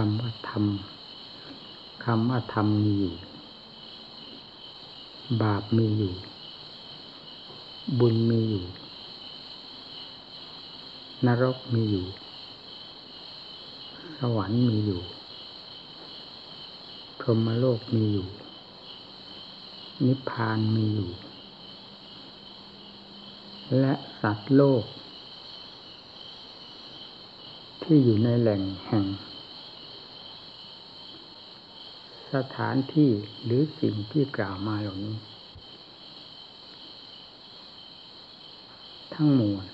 คำว่าธรรมคำว่าธรรมมีอยู่ บาปมีอยู่ บุญมีอยู่ นรกมีอยู่ สวรรค์มีอยู่ พรหมโลกมีอยู่ นิพพานมีอยู่ และสัตว์โลก ที่อยู่ในแหล่งแห่ง สถานที่หรือสิ่งที่กล่าวมาเหล่านี้ ทั้งมวล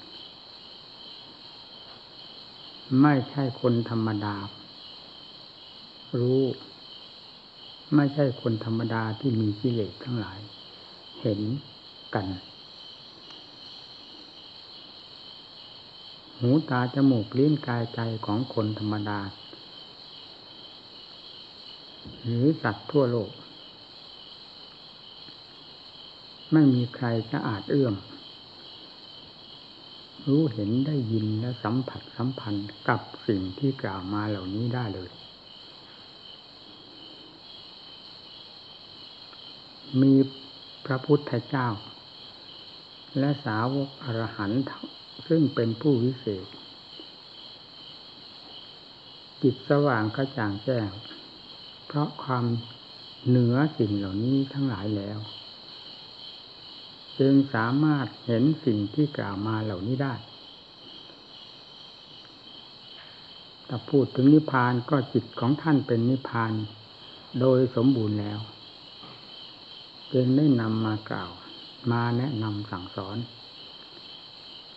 ไม่ใช่คนธรรมดา รู้ ไม่ใช่คนธรรมดาที่มีกิเลสทั้งหลาย เห็นกัน หูตาจมูกลิ้นกายใจของคนธรรมดา หรือสัตว์ทั่วโลก ไม่มีใครจะอาจเอื้อม รู้เห็นได้ยินและสัมผัสสัมพันธ์กับสิ่งที่กล่าวมาเหล่านี้ได้เลย มีพระพุทธเจ้า และสาวกอรหันต์ซึ่งเป็นผู้วิเศษจิตสว่างกระจ่างแจ้ง เพราะความเหนือสิ่งเหล่านี้ทั้งหลายแล้ว จึงสามารถเห็นสิ่งที่กล่าวมาเหล่านี้ได้ถ้าพูดถึงนิพพานก็จิตของท่านเป็นนิพพาน โดยสมบูรณ์แล้ว จึงได้นำมากล่าว มาแนะนำสั่งสอน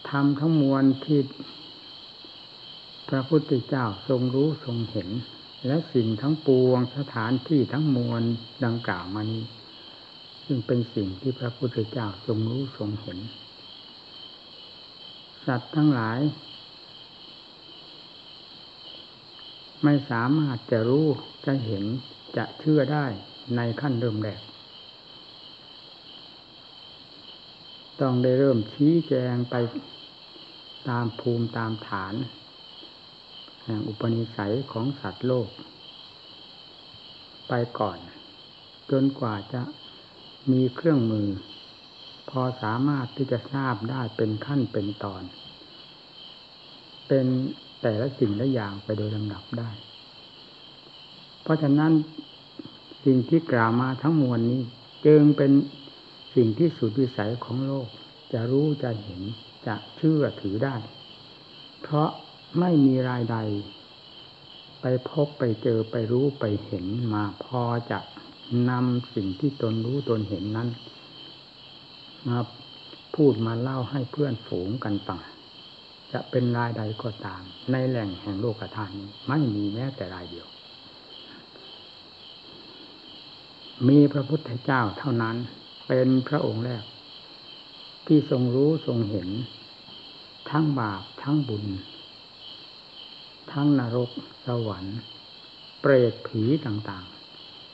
ทำทั้งมวลที่พระพุทธเจ้าทรงรู้ทรงเห็น และสิ่งทั้งปวงสถานที่ทั้งมวลดังกล่าวมานี้ ซึ่งเป็นสิ่งที่พระพุทธเจ้าทรงรู้ทรงเห็น สัตว์ทั้งหลาย ไม่สามารถจะรู้จะเห็นจะเชื่อได้ในขั้นเริ่มแรก ต้องได้เริ่มชี้แจงไปตามภูมิตามฐาน แห่งอุปนิสัยของสัตว์โลก ไปก่อน จนกว่าจะมีเครื่องมือ พอสามารถที่จะทราบได้เป็นขั้นเป็นตอน เป็นแต่ละสิ่งละอย่างไปโดยลำดับได้ เพราะฉะนั้นสิ่งที่กล่าวมาทั้งมวลนี้จึงเป็นสิ่งที่สุดวิสัยของโลก จะรู้จะเห็นจะเชื่อถือได้ เพราะ ไม่มีรายใด ไปพบไปเจอไปรู้ไปเห็นมาพอจะนำสิ่งที่ตนรู้ตนเห็นนั้น มาพูดมาเล่าให้เพื่อนฝูงกันฟังจะเป็นรายใดก็ตาม ในแหล่งแห่งโลกธาตุนี้ไม่มีแม้แต่รายเดียว มีพระพุทธเจ้าเท่านั้นเป็นพระองค์แรก ที่ทรงรู้ทรงเห็น ทั้งบาปทั้งบุญ ทั้งนรกสวรรค์ เปรตผีต่าง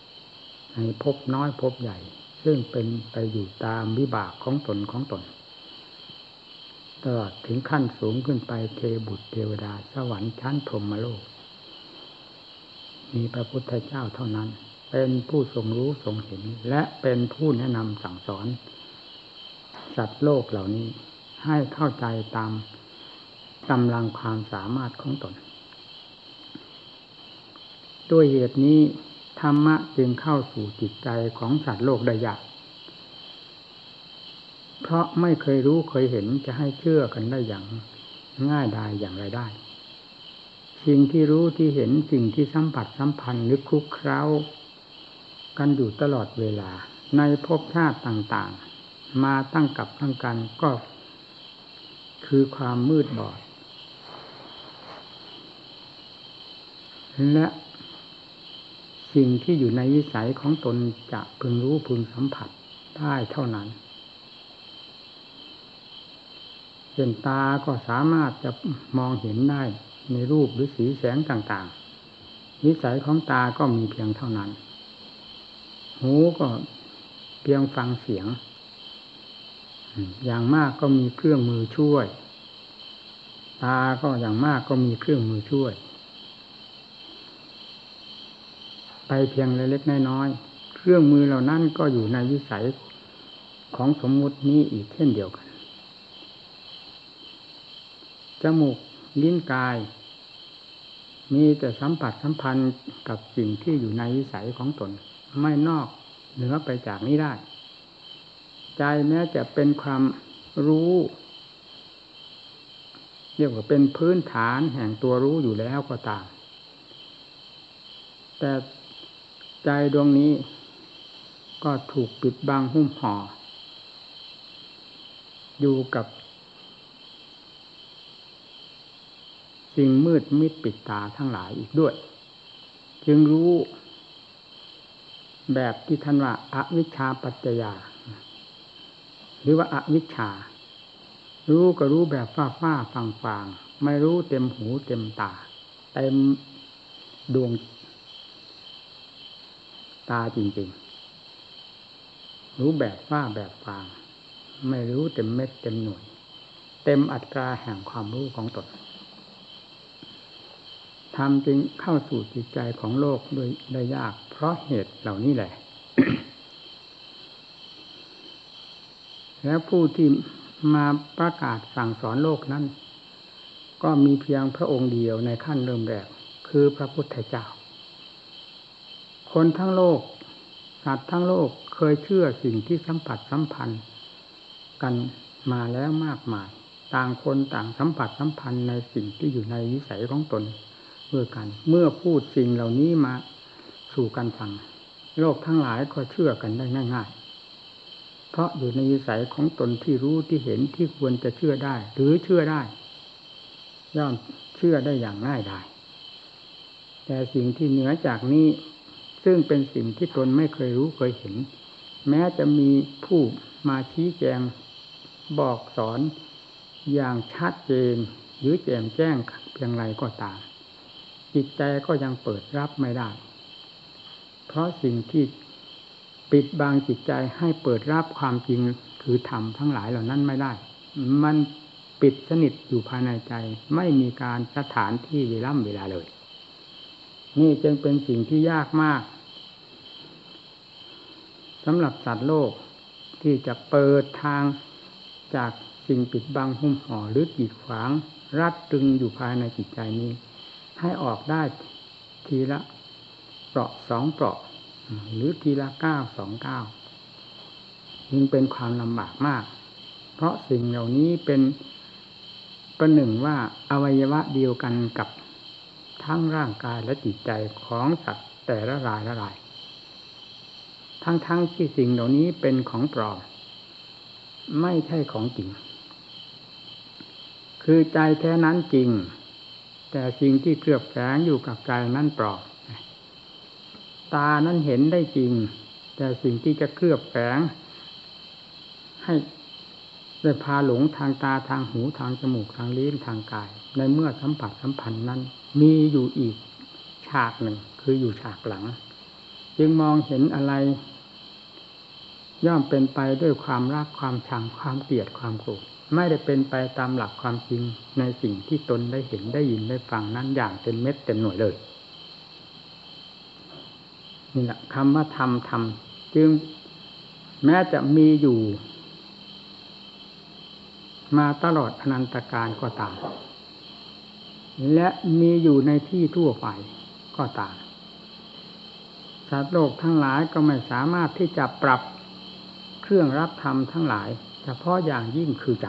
ๆ ในภพน้อยภพใหญ่ ซึ่งเป็นไปอยู่ตามวิบากของตนของตน ตลอดถึงขั้นสูงขึ้นไปเทบุตรเทวดา สวรรค์ชั้นพรหมโลก มีพระพุทธเจ้าเท่านั้น เป็นผู้ทรงรู้ทรงเห็น และเป็นผู้แนะนำสั่งสอน สัตว์โลกเหล่านี้ให้เข้าใจตามกำลังความสามารถของตน ด้วยเหตุนี้ธรรมะจึงเข้าสู่จิตใจของสัตว์โลกได้ยาก เพราะไม่เคยรู้เคยเห็นจะให้เชื่อกันได้อย่างง่ายดายอย่างไรได้ สิ่งที่รู้ที่เห็นสิ่งที่สัมผัสสัมพันธ์นึกคุกเคล้า กันอยู่ตลอดเวลา ในภพชาติต่างๆ มาตั้งกับตั้งกันก็ คือความมืดบอด และ สิ่งที่อยู่ในวิสัยของตนจะพึงรู้พึงสัมผัสได้เท่านั้นเห็นตาก็สามารถจะมองเห็นได้ในรูปหรือสีแสงต่างๆ วิสัยของตาก็มีเพียงเท่านั้น หูก็เพียงฟังเสียง อย่างมากก็มีเครื่องมือช่วย ตาก็อย่างมากก็มีเครื่องมือช่วย ไปเพียงเล็กๆน้อยๆเครื่องมือเหล่านั้นก็อยู่ในวิสัยของสมมุตินี้อีกเช่นเดียวกัน จมูกลิ้นกาย มีแต่สัมผัสสัมพันธ์กับสิ่งที่อยู่ในวิสัยของตน ไม่นอกเหนือไปจากนี้ได้ ใจแม้จะเป็นความรู้เรียกว่าเป็นพื้นฐานแห่งตัวรู้อยู่แล้วก็ตาม แต่ ใจดวงนี้ ก็ถูกปิดบังหุ้มห่อ อยู่กับ สิ่งมืดมิดปิดตาทั้งหลายอีกด้วย จึงรู้ แบบที่ท่านว่าอาวิชชาปัจจยา หรือว่าอาวิชชา รู้ก็รู้แบบฟ้าฟ้าฟังฟังไม่รู้เต็มหูเต็มตา เต็มดวง ตาจริงๆ รู้แบบว่าแบบฟาง ไม่รู้เต็มเม็ดเต็มหน่วย เต็มอัตราแห่งความรู้ของตนทำจึงเข้าสู่จิตใจของโลกโดยได้ยาก เพราะเหตุเหล่านี้แหละ แล้วผู้ที่มาประกาศสั่งสอนโลกนั้น ก็มีเพียงพระองค์เดียวในขั้นเริ่มแรกคือพระพุทธเจ้า คนทั้งโลก สัตว์ทั้งโลกเคยเชื่อสิ่งที่สัมผัสสัมพันธ์กันมาแล้วมากมาย ต่างคนต่างสัมผัสสัมพันธ์ในสิ่งที่อยู่ในวิสัยของตนเมื่อกัน เมื่อพูดสิ่งเหล่านี้มาสู่กันฟัง โลกทั้งหลายก็เชื่อกันได้ง่าย ๆ เพราะอยู่ในวิสัยของตนที่รู้ที่เห็นที่ควรจะเชื่อได้ หรือเชื่อได้ ย่อมเชื่อได้อย่างง่ายดายแต่สิ่งที่เหนือจากนี้ ซึ่งเป็นสิ่งที่ตนไม่เคยรู้เคยเห็น แม้จะมีผู้มาชี้แจงบอกสอนอย่างชัดเจนหรือแจมแจ้งเพียงไรก็ตาม จิตใจก็ยังเปิดรับไม่ได้ เพราะสิ่งที่ปิดบังจิตใจให้เปิดรับความจริงคือธรรมทั้งหลายเหล่านั้นไม่ได้ มันปิดสนิทอยู่ภายในใจ ไม่มีการสถานที่เวล่ำเวลาเลย นี่จึงเป็นสิ่งที่ยากมากสำหรับสัตว์โลกที่จะเปิดทางจากสิ่งปิดบังหุ้มห่อหรือกีดขวาง รัดตึงอยู่ภายในจิตใจนี้ ให้ออกได้ทีละเปราะสองเปราะ หรือทีละเก้าสองเก้ายิ่งเป็นความลำบากมาก เพราะสิ่งเหล่านี้เป็นประหนึ่งว่าอวัยวะเดียวกันกับ ทั้งร่างกายและจิตใจของสัตว์แต่ละรายละราย ทั้งๆทที่สิ่งเหล่านี้เป็นของปลอมไม่ใช่ของจริง คือใจแท้นั้นจริง แต่สิ่งที่เคลือบแฝงอยู่กับใจนั้นปลอมตานั้นเห็นได้จริง แต่สิ่งที่จะเคลือบแฝงให้ ได้พาหลงทางตาทางหูทางจมูกทางลิ้นทางกาย ในเมื่อสัมผัสสัมพันธ์นั้น มีอยู่อีกฉากหนึ่ง คืออยู่ฉากหลัง จึงมองเห็นอะไร ย่อมเป็นไปด้วยความรักความชังความเกลียดความโกรธไม่ได้เป็นไปตามหลักความจริงในสิ่งที่ตนได้เห็นได้ยินได้ฟังนั้นอย่างเต็มเม็ดเต็มหน่วยเลยนี่แหละคำว่าทำทำจึงแม้จะมีอยู่ มาตลอดอนันตการก็ตาม และมีอยู่ในที่ทั่วไปก็ตามสัตว์โลกทั้งหลายก็ไม่สามารถที่จะปรับเครื่องรับธรรมทั้งหลาย เฉพาะอย่างยิ่งคือใจ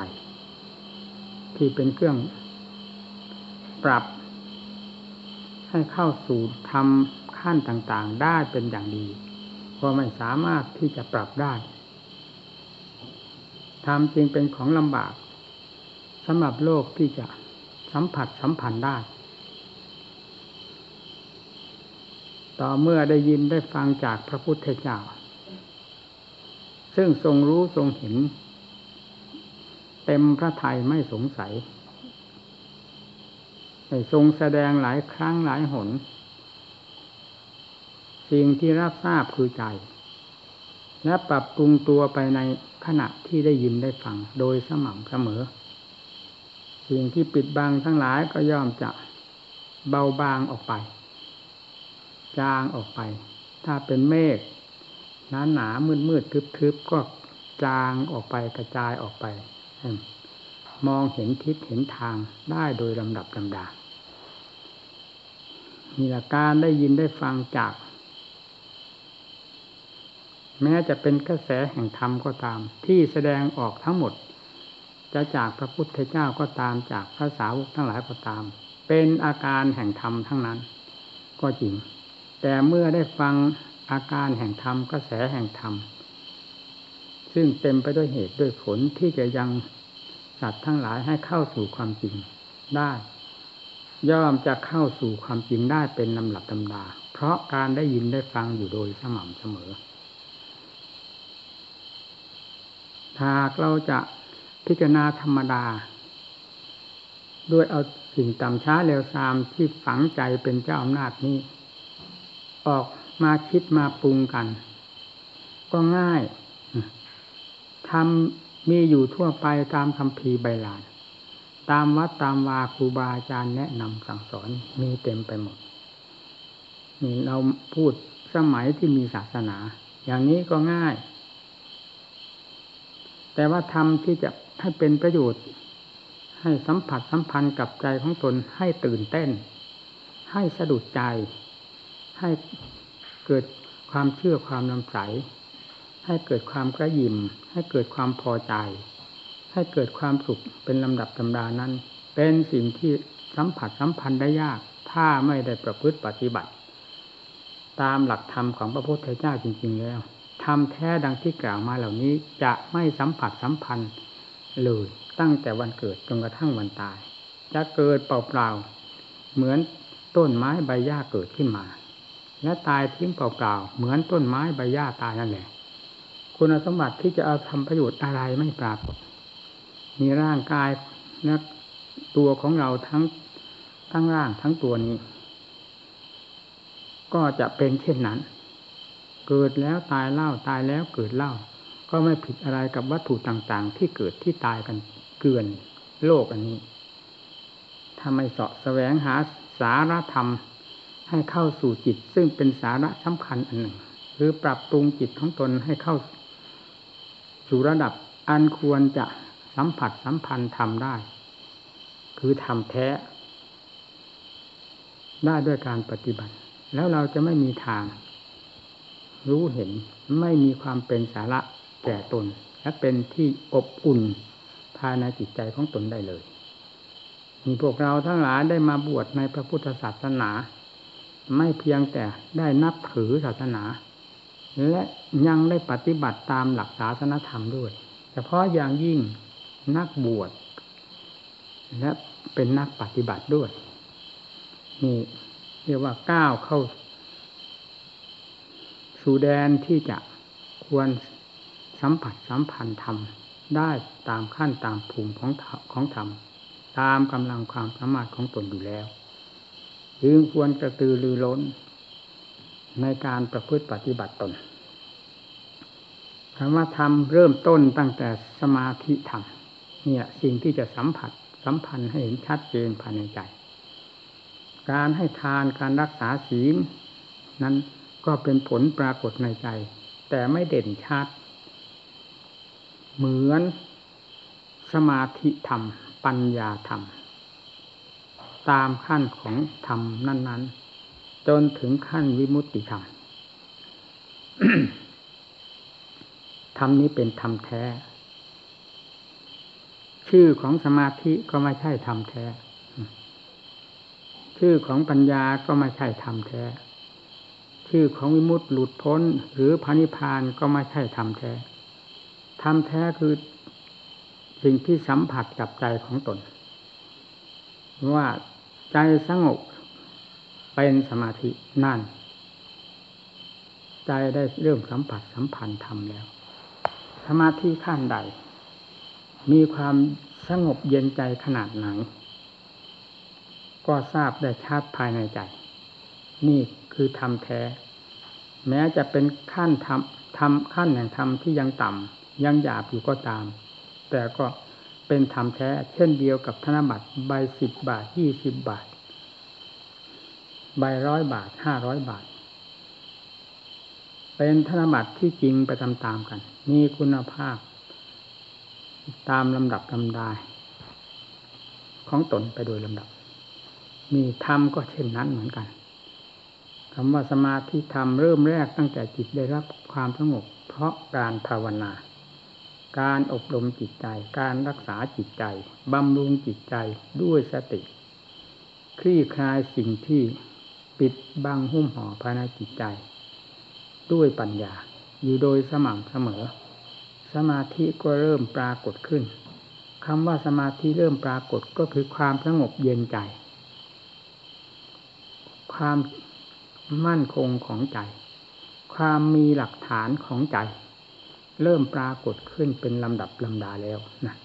ที่เป็นเครื่องปรับ ให้เข้าสู่ธรรมขั้นต่างๆ ได้เป็นอย่างดีก็ไม่สามารถที่จะปรับได้ธรรมจึงเป็นของลำบาก สำหรับโลกที่จะสัมผัสสัมพันได้ ต่อเมื่อได้ยินได้ฟังจากพระพุทธเจ้า ซึ่งทรงรู้ทรงเห็น เต็มพระทัยไม่สงสัยทรงแสดงหลายครั้งหลายหน สิ่งที่รับทราบคือใจ และปรับปรุงตัวไปในขณะที่ได้ยินได้ฟังโดยสม่ำเสมอ สิ่งที่ปิดบังทั้งหลายก็ย่อมจะเบาบางออกไป จางออกไป ถ้าเป็นเมฆหนาหนามืดมืดทึบทึบก็จางออกไปกระจายออกไป มองเห็นทิศเห็นทางได้โดยลำดับลำดามีหลักการได้ยินได้ฟังจาก แม้จะเป็นกระแสแห่งธรรมก็ตาม ที่แสดงออกทั้งหมด จะจากพระพุทธเจ้าก็ตามจากพระสาวกทั้งหลายก็ตาม เป็นอาการแห่งธรรมทั้งนั้น ก็จริง แต่เมื่อได้ฟังอาการแห่งธรรมกระแสแห่งธรรม ซึ่งเต็มไปด้วยเหตุด้วยผลที่จะยังสัตว์ทั้งหลายให้เข้าสู่ความจริงได้ ย่อมจะเข้าสู่ความจริงได้เป็นลำหลับลำดา เพราะการได้ยินได้ฟังอยู่โดยสม่ำเสมอหากเราจะ พิจารณาธรรมดา ด้วยเอาสิ่งต่ำช้าเร็วซามที่ฝังใจเป็นเจ้าอำนาจนี้ ออกมาคิดมาปรุงกัน ก็ง่ายทำมีอยู่ทั่วไปตามคำพีใบลานตามวัดตามวาครูบาอาจารย์แนะนำสั่งสอนมีเต็มไปหมดนี่เราพูดสมัยที่มีศาสนา อย่างนี้ก็ง่าย แต่ว่าทำที่จะ ให้เป็นประโยชน์ ให้สัมผัสสัมพันธ์กับใจของตนให้ตื่นเต้น ให้สะดุดใจ ให้เกิดความเชื่อความนำใสให้เกิดความกระยิมให้เกิดความพอใจ ให้เกิดความสุขเป็นลำดับตำรานั้น เป็นสิ่งที่สัมผัสสัมพันธ์ได้ยาก ถ้าไม่ได้ประพฤติปฏิบัติ ตามหลักธรรมของพระพุทธเจ้าจริง ๆ แล้วทำแท้ดังที่กล่าวมาเหล่านี้จะไม่สัมผัสสัมพันธ์ เลยตั้งแต่วันเกิดจนกระทั่งวันตาย จะเกิดเปล่าๆเหมือนต้นไม้ใบหญ้าเกิดขึ้นมา และตายทิ้งเปล่าๆเหมือนต้นไม้ใบหญ้าตายนั่นแหละ คุณสมบัติที่จะเอาทำประโยชน์อะไรไม่ปรากฏมีร่างกายและตัวของเราทั้งทั้งร่างทั้งตัวนี้ ก็จะเป็นเช่นนั้น เกิดแล้วตายเล่าตายแล้วเกิดเล่า ก็ไม่ผิดอะไรกับวัตถุต่างๆ ที่เกิดที่ตายกันเกลื่อนโลกอันนี้ทำไมเสาะแสวงหาสาระธรรมให้เข้าสู่จิต ซึ่งเป็นสาระสำคัญอันหนึ่ง หรือปรับปรุงจิตของตนให้เข้าสู่ระดับอันควรจะสัมผัสสัมพันธ์ทำได้ คือทำแท้ ได้ด้วยการปฏิบัติ แล้วเราจะไม่มีทาง รู้เห็นไม่มีความเป็นสาระ แก่ตน และเป็นที่อบอุ่นภายในจิตใจของตนได้เลย มีพวกเราทั้งหลายได้มาบวชในพระพุทธศาสนา ไม่เพียงแต่ได้นับถือศาสนา และยังได้ปฏิบัติตามหลักศาสนธรรมด้วยเฉพาะอย่างยิ่งนักบวชและเป็นนักปฏิบัติด้วยนี่เรียกว่าก้าวเข้า สู่แดนที่จะควร สัมผัสสัมพันธ์ธรรมได้ตามขั้นตามภูมิของของธรรมตามกำลังความสามารถของตนอยู่แล้วจึงควรกระตือรือร้น ในการประพฤติปฏิบัติตนคำว่าธรรมเริ่มต้นตั้งแต่สมาธิธรรมเนี่ยสิ่งที่จะสัมผัสสัมพันธ์ให้เห็นชัดเจนภายในใจ การให้ทานการรักษาศีลนั้นก็เป็นผลปรากฏในใจ แต่ไม่เด่นชัด เหมือนสมาธิธรรม ปัญญาธรรม ตามขั้นของธรรมนั้น ๆ จนถึงขั้นวิมุตติธรรมธรรมนี้เป็นธรรมแท้ ชื่อของสมาธิก็ไม่ใช่ธรรมแท้ ชื่อของปัญญาก็ไม่ใช่ธรรมแท้ ชื่อของวิมุตติหลุดพ้น หรือพานิพานก็ไม่ใช่ธรรมแท้ ธรรมแท้คือสิ่งที่สัมผัสกับใจของตน ว่าใจสงบเป็นสมาธินั่น ใจได้เริ่มสัมผัสสัมพันธ์ธรรมแล้ว สมาธิขั้นใด มีความสงบเย็นใจขนาดไหน ก็ทราบได้ชัดภายในใจ นี่คือธรรมแท้ แม้จะเป็นขั้นธรรมธรรมขั้นแห่งธรรมที่ยังต่ำ ยังหยาบอยู่ก็ตาม แต่ก็เป็นธรรมแท้ เช่นเดียวกับธนบัตรใบสิบบาทยี่สิบบาท ใบร้อยบาทห้าร้อยบาท เป็นธนบัตรที่จริงไปตามๆกัน มีคุณภาพ ตามลำดับลำดาของตนไปโดยลำดับ มีธรรมก็เช่นนั้นเหมือนกันคำว่าสมาธิธรรมเริ่มแรกตั้งแต่จิตได้รับความสงบเพราะการภาวนา การอบรมจิตใจ การรักษาจิตใจ บำรุงจิตใจด้วยสติ คลี่คลายสิ่งที่ปิดบังหุ้มห่อภายในจิตใจ ด้วยปัญญาอยู่โดยสม่ำเสมอ สมาธิก็เริ่มปรากฏขึ้นคำว่าสมาธิเริ่มปรากฏก็คือความสงบเย็นใจ ความมั่นคงของใจ ความมีหลักฐานของใจ เริ่มปรากฏขึ้นเป็นลำดับลำดาแล้วนะ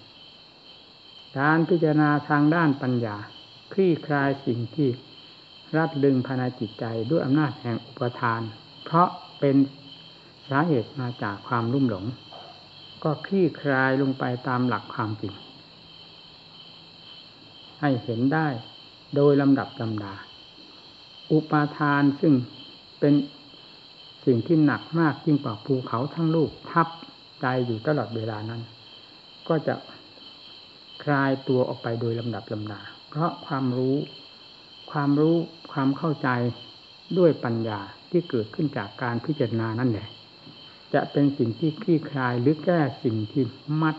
การพิจารณาทางด้านปัญญา คลี่คลายสิ่งที่รัดดึงภายในจิตใจด้วยอำนาจแห่งอุปทาน เพราะเป็นสาเหตุมาจากความรุ่มหลง ก็คลี่คลายลงไปตามหลักความจริง ให้เห็นได้โดยลำดับลำดา อุปาทานซึ่งเป็นสิ่งที่หนักมากยิ่งกว่าภูเขาทั้งลูกทับ ใจอยู่ตลอดเวลานั้น ก็จะคลายตัวออกไปโดยลำดับลำดา เพราะความรู้ ความรู้ความเข้าใจด้วยปัญญาที่เกิดขึ้นจากการพิจารณานั่นแหละจะเป็นสิ่งที่คลี่คลายหรือแก้สิ่งที่มัด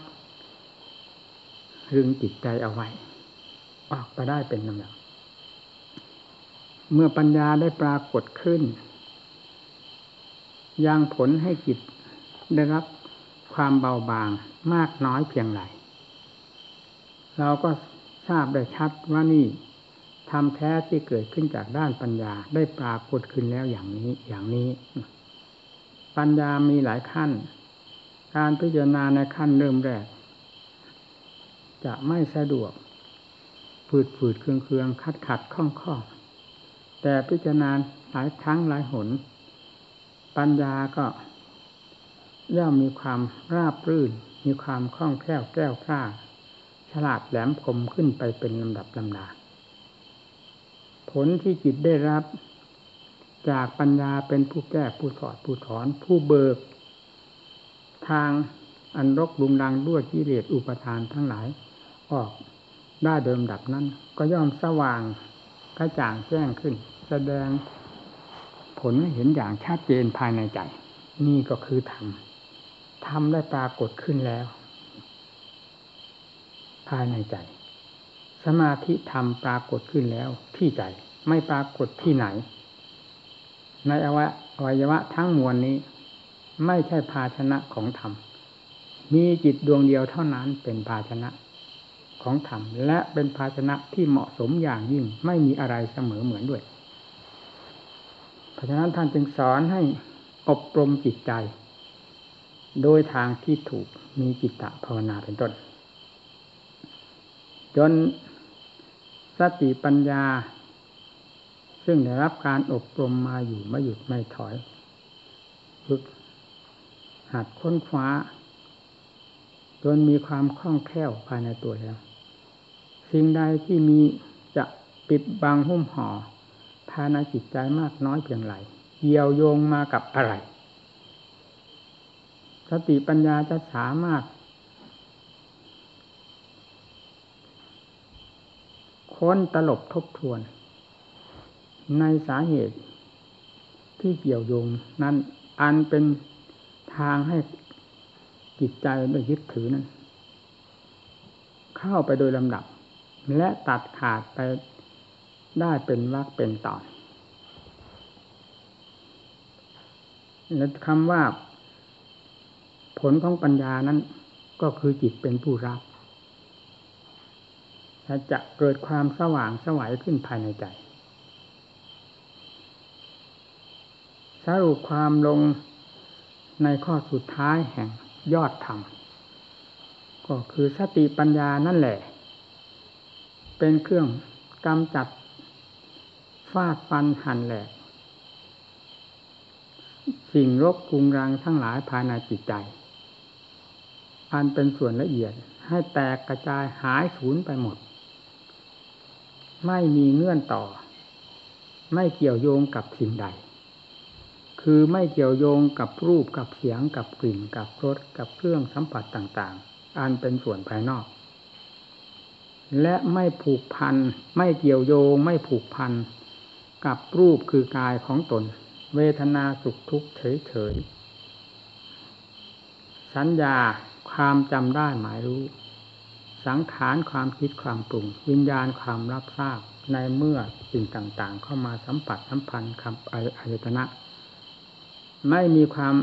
รึงจิตใจเอาไว้ ออกไปได้เป็นลำดับเมื่อปัญญาได้ปรากฏขึ้นยังผลให้จิตได้รับ ความเบาบางมากน้อยเพียงไรเราก็ทราบได้ชัดว่านี่ธรรมแท้ที่เกิดขึ้นจากด้านปัญญาได้ปรากฏขึ้นแล้วอย่างนี้อย่างนี้ ปัญญามีหลายขั้น การพิจารณาในขั้นเริ่มแรก จะไม่สะดวกฝืดฝืดเคืองเคืองขัดขัดข้องข้องแต่พิจารณาหลายครั้งหลายหน ปัญญาก็ ย่อมมีความราบรื่น มีความคล่องแคล่วแก้วกล้า ฉลาดแหลมคมขึ้นไปเป็นลำดับลำดา ผลที่จิตได้รับ จากปัญญาเป็นผู้แก้ผู้ถอดผู้ถอน ผู้เบิก ทางอันรกลุงดังด้วยกิเลสอุปทานทั้งหลาย ออกได้เดิมดับนั้น ก็ย่อมสว่างกระจ่างแจ้งขึ้น แสดงผลให้เห็นอย่างชัดเจนภายในใจ นี่ก็คือธรรม ธรรมได้ปรากฏขึ้นแล้ว ภายในใจ สมาธิธรรมปรากฏขึ้นแล้ว ที่ใจไม่ปรากฏที่ไหน ในอวัยวะทั้งมวลนี้ ไม่ใช่ภาชนะของธรรม มีจิตดวงเดียวเท่านั้นเป็นภาชนะของธรรม และเป็นภาชนะที่เหมาะสมอย่างยิ่งไม่มีอะไรเสมอเหมือนด้วย เพราะฉะนั้นท่านจึงสอนให้อบรมจิตใจ โดยทางที่ถูกมีจิตตภาวนาเป็นต้น จนสติปัญญา ซึ่งได้รับการอบรมมาอยู่ไม่หยุดไม่ถอยฝึกหัดค้นคว้า จนมีความคล่องแคล่วภายในตัวแล้ว สิ่งใดที่มีจะปิดบังหุ้มห่อภายในจิตใจมากน้อยเพียงไรเกี่ยวโยงมากับอะไร สติปัญญาจะสามารถ ค้นตลบทบทวน ในสาเหตุที่เกี่ยวโยงนั้นอันเป็นทางให้จิตใจได้ยึดถือนั้น เข้าไปโดยลำดับ และตัดขาดไปได้เป็นวักเป็นตอนและคำว่า ผลของปัญญานั้น ก็คือจิตเป็นผู้รับจะเกิดความสว่างสวัยขึ้นภายในใจ สรุปความลงในข้อสุดท้ายแห่งยอดธรรม ก็คือสติปัญญานั่นแหละ เป็นเครื่องกำจัดฟาดฟันหันแหลก สิ่งรบกุงรังทั้งหลายภายในจิตใจ อันเป็นส่วนละเอียด ให้แตกกระจายหายสูญไปหมด ไม่มีเงื่อนต่อ ไม่เกี่ยวโยงกับสิ่งใด คือไม่เกี่ยวโยงกับรูปกับเสียงกับกลิ่นกับรสกับเครื่องสัมผัสต่าง ๆ อันเป็นส่วนภายนอก และไม่ผูกพัน ไม่เกี่ยวโยง ไม่ผูกพัน กับรูปคือกายของตน เวทนาสุขทุกข์เฉยๆสัญญา ความจำได้หมายรู้ สังขารความคิดความปรุง วิญญาณความรับทราบในเมื่อสิ่งต่าง ๆ เข้ามาสัมผัสสัมพันธ์คำอายตนะ ไม่มีความ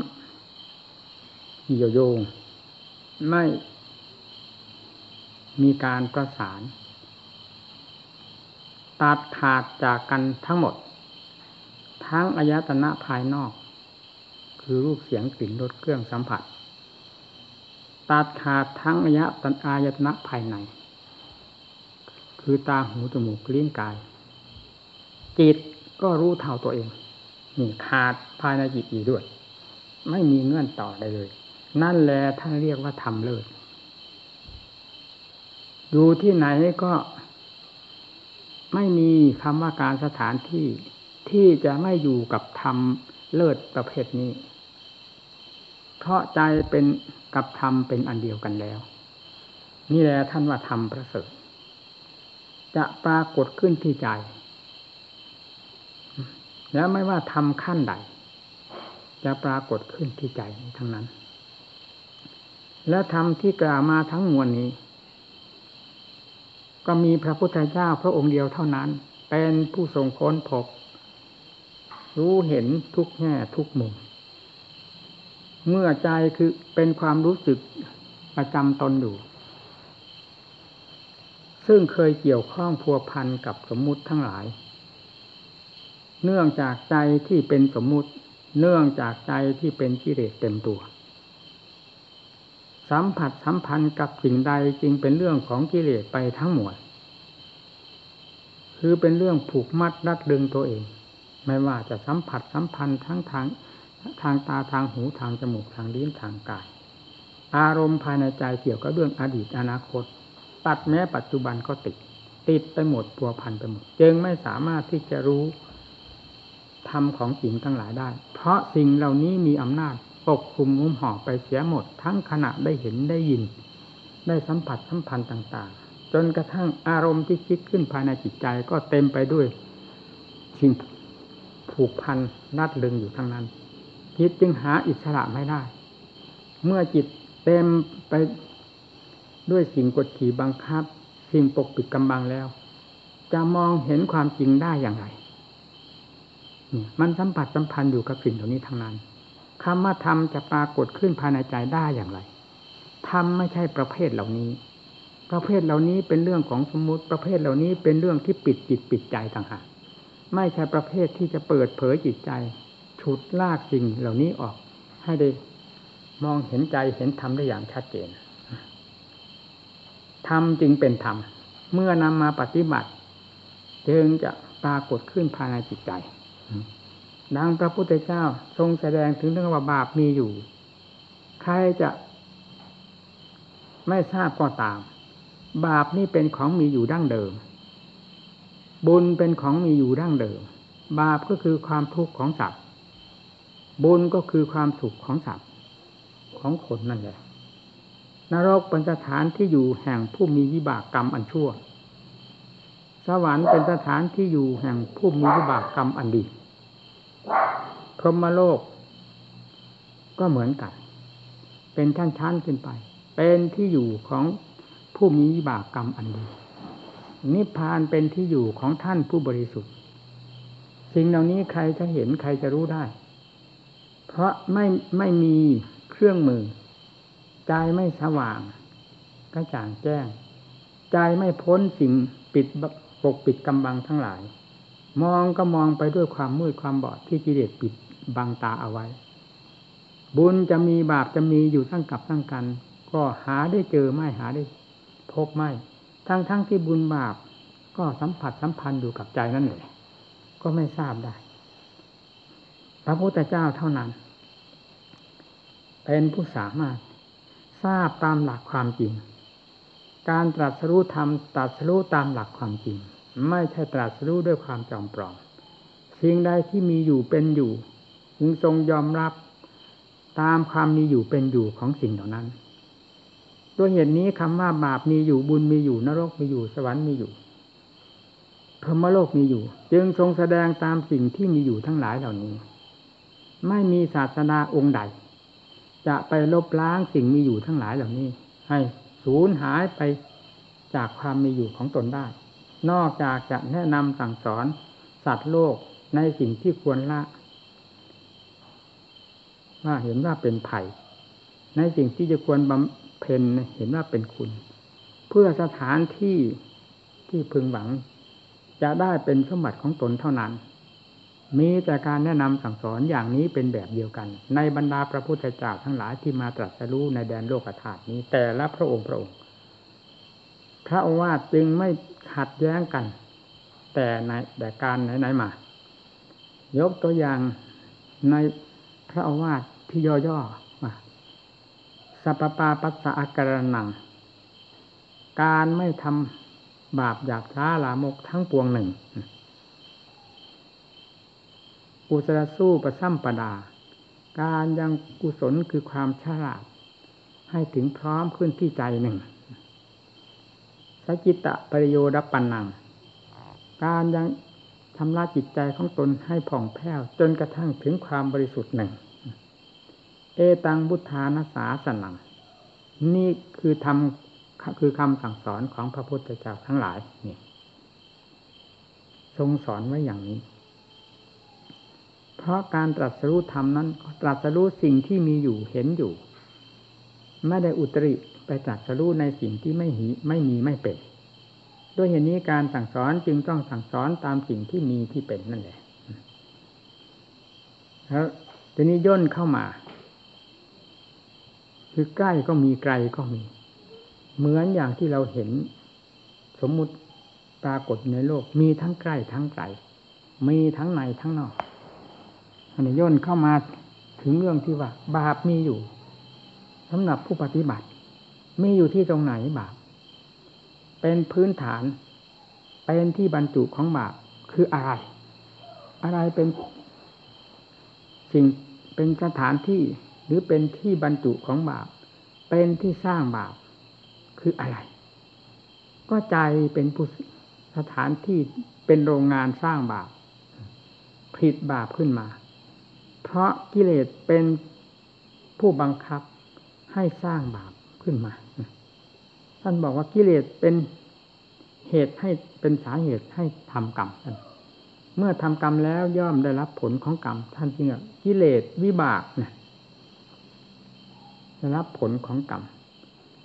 เกี่ยวโยง ไม่มีการประสาน ตัดขาดจากกันทั้งหมด ทั้งอายตนะภายนอก คือรูปเสียงกลิ่นรสเครื่องสัมผัส ตัดขาดทั้งอายะตันอายตนะภายใน คือตาหูจมูกลิ้นกาย จิตก็รู้เท่าตัวเองนี่ขาดภายในจิตอีกด้วย ไม่มีเงื่อนต่อได้เลย นั่นแหละท่านเรียกว่าทำเลิศอยู่ที่ไหนก็ไม่มีคำว่าการสถานที่ที่จะไม่อยู่กับธรรมเลิศประเภทนี้ ราะใจเป็นกับธรรมเป็นอันเดียวกันแล้ว นี่แหละท่านว่าธรรมประเสริฐจะปรากฏขึ้นที่ใจ แล้วไม่ว่าทำขั้นใด จะปรากฏขึ้นที่ใจทั้งนั้น และธรรมที่กล่าวมาทั้งมวลนี้ ก็มีพระพุทธเจ้าพระองค์เดียวเท่านั้น เป็นผู้ทรงค้นพบ รู้เห็นทุกแง่ทุกมุม เมื่อใจคือเป็นความรู้สึกประจำตนอยู่ ซึ่งเคยเกี่ยวข้องพัวพันกับสมมุติทั้งหลาย เนื่องจากใจที่เป็นสมมุติ เนื่องจากใจที่เป็นกิเลสเต็มตัว สัมผัสสัมพันธ์กับสิ่งใดจึงเป็นเรื่องของกิเลสไปทั้งหมด คือเป็นเรื่องผูกมัดรัดดึงตัวเอง ไม่ว่าจะสัมผัสสัมพันธ์ทั้งทาง ทางตาทางหูทางจมูกทางลิ้นทางกาย อารมณ์ภายในใจเกี่ยวกับเรื่องอดีตอนาคต ตัดแม้ปัจจุบันก็ติด ติดไปหมดปัวพันไปหมดจึงไม่สามารถที่จะรู้ธรรมของสิ่งทั้งหลายได้ เพราะสิ่งเหล่านี้มีอำนาจปกคลุมงุ้มห่อไปเสียหมด ทั้งขณะได้เห็นได้ยิน ได้สัมผัสสัมพันธ์ต่างๆ จนกระทั่งอารมณ์ที่คิดขึ้นภายในจิตใจก็เต็มไปด้วยสิ่งผูกพันนัดลึงอยู่ทั้งนั้น จิตจึงหาอิสระไม่ได้ เมื่อจิตเต็มไปด้วยสิ่งกดขี่บังคับ สิ่งปกปิดกำบังแล้ว จะมองเห็นความจริงได้อย่างไรมันสัมผัสสัมพันธ์อยู่กับสิ่งเหล่านี้ทั้งนั้นคำว่าธรรมจะปรากฏขึ้นภายในใจได้อย่างไรธรรมไม่ใช่ประเภทเหล่านี้ ประเภทเหล่านี้เป็นเรื่องของสมมติประเภทเหล่านี้เป็นเรื่องที่ปิดจิตปิดใจต่างหากไม่ใช่ประเภทที่จะเปิดเผยจิตใจ ฉุดลากสิ่งเหล่านี้ออก ให้ได้มองเห็นใจเห็นธรรมได้อย่างชัดเจนธรรมจึงเป็นธรรม เมื่อนำมาปฏิบัติ จึงจะปรากฏขึ้นภายในจิตใจ ดังพระพุทธเจ้าทรงแสดงถึงเรื่องว่าบาปมีอยู่ ใครจะไม่ทราบก็ตาม บาปนี่เป็นของมีอยู่ดั้งเดิม บุญเป็นของมีอยู่ดั้งเดิม บาปก็คือความทุกข์ของสัตว์ บุญก็คือความสุขของสัตว์ของคนนั่นแหละนรกเป็นสถานที่อยู่แห่งผู้มีวิบากกรรมอันชั่ว สวรรค์เป็นสถานที่อยู่แห่งผู้มีวิบากกรรมอันดีพรหมโลก ก็เหมือนกัน เป็นชั้นๆขึ้นไป เป็นที่อยู่ของผู้มีบากกรรมอันดี นิพพานเป็นที่อยู่ของท่านผู้บริสุทธิ์ สิ่งเหล่านี้ใครจะเห็นใครจะรู้ได้ เพราะไม่ไม่มีเครื่องมือ ใจไม่สว่างกระจ่างแจ้ง ใจไม่พ้นสิ่งปิดปกปิดกำบังทั้งหลาย มองก็มองไปด้วยความมืดความบอดที่กิเลสปิดบังตาเอาไว้ บุญจะมีบาปจะมีอยู่ทั้งกับทั้งกัน ก็หาได้เจอไม่หาได้พบไม่ ทั้งทั้งที่บุญบาปก็สัมผัสสัมพันธ์อยู่กับใจนั่นแหละก็ไม่ทราบได้ พระพุทธเจ้าเท่านั้น เป็นผู้สามารถทราบตามหลักความจริง การตรัสรู้ธรรมตรัสรู้ตามหลักความจริง ไม่ใช่ตรัสรู้ด้วยความจอมปลอมสิ่งใดที่มีอยู่เป็นอยู่จึงทรงยอมรับตามความมีอยู่เป็นอยู่ของสิ่งเหล่านั้นด้วยเหตุนี้คำว่าบาปมีอยู่บุญมีอยู่นรกมีอยู่สวรรค์มีอยู่พรหมโลกมีอยู่ จึงทรงแสดงตามสิ่งที่มีอยู่ทั้งหลายเหล่านี้ ไม่มีศาสนาองค์ใด จะไปลบล้างสิ่งมีอยู่ทั้งหลายเหล่านี้ ให้สูญหายไปจากความมีอยู่ของตนได้ นอกจากจะแนะนำสั่งสอนสัตว์โลกในสิ่งที่ควรละ ว่าเห็นว่าเป็นไผ่ในสิ่งที่จะควรบำเพ็ญเห็นว่าเป็นคุณ เพื่อสถานที่ที่พึงหวัง จะได้เป็นสมบัติของตนเท่านั้น มีแต่การแนะนำสั่งสอนอย่างนี้เป็นแบบเดียวกัน ในบรรดาพระพุทธเจ้าทั้งหลายที่มาตรัสรู้ในแดนโลกธาตุนี้ แต่ละพระองค์พระองค์ พระวาทจึงไม่ขัดแย้งกัน แต่ในแต่การไหนๆมา ยกตัวอย่างในพระอาวาสที่ย่อๆว่าสัพปาปัสสะอาการนัง การไม่ทำบาปหยาบช้าลามกทั้งปวงหนึ่ง กุศลสู้ประซ้ำประดา การยังกุศลคือความฉลาด ให้ถึงพร้อมขึ้นที่ใจหนึ่งสกิตะปริโยดปันนัง การยังทำลายจิตใจของตนให้ผ่องแผ้ว จนกระทั่งถึงความบริสุทธิ์หนึ่ง เอตังบุทานาสาสนัง นี่คือทำคือคำสั่งสอนของพระพุทธเจ้าทั้งหลายนี่ทรงสอนไว้อย่างนี้ เพราะการตรัสรู้ธรรมนั้น ตรัสรู้สิ่งที่มีอยู่เห็นอยู่ ไม่ได้อุตริไปตรัสรู้ในสิ่งที่ไม่หีไม่มีไม่เป็น ด้วยเหตุนี้การสั่งสอนจึงต้องสั่งสอนตามสิ่งที่มีที่เป็นนั่นแหละแล้วทีนี้ย่นเข้ามา คือใกล้ก็มีไกลก็มี เหมือนอย่างที่เราเห็น สมมุติปรากฏในโลก มีทั้งใกล้ทั้งไกลมีทั้งในทั้งนอก อันนี้ย่นเข้ามาถึงเรื่องที่ว่า บาปมีอยู่สำหรับผู้ปฏิบัติ มีอยู่ที่ตรงไหนบาป เป็นพื้นฐาน เป็นที่บรรจุของบาปคืออะไร อะไรเป็นสิ่งเป็นสถานที่หรือเป็นที่บรรจุของบาป เป็นที่สร้างบาปคืออะไร ก็ใจเป็นผู้สถานที่เป็นโรงงานสร้างบาปผลิตบาปขึ้นมา เพราะกิเลสเป็นผู้บังคับให้สร้างบาปขึ้นมา ท่านบอกว่ากิเลสเป็นเหตุให้เป็นสาเหตุให้ทำกรรมเมื่อทำกรรมแล้วย่อมได้รับผลของกรรม ท่านจึงกิเลสวิบากนะได้รับผลของกรรม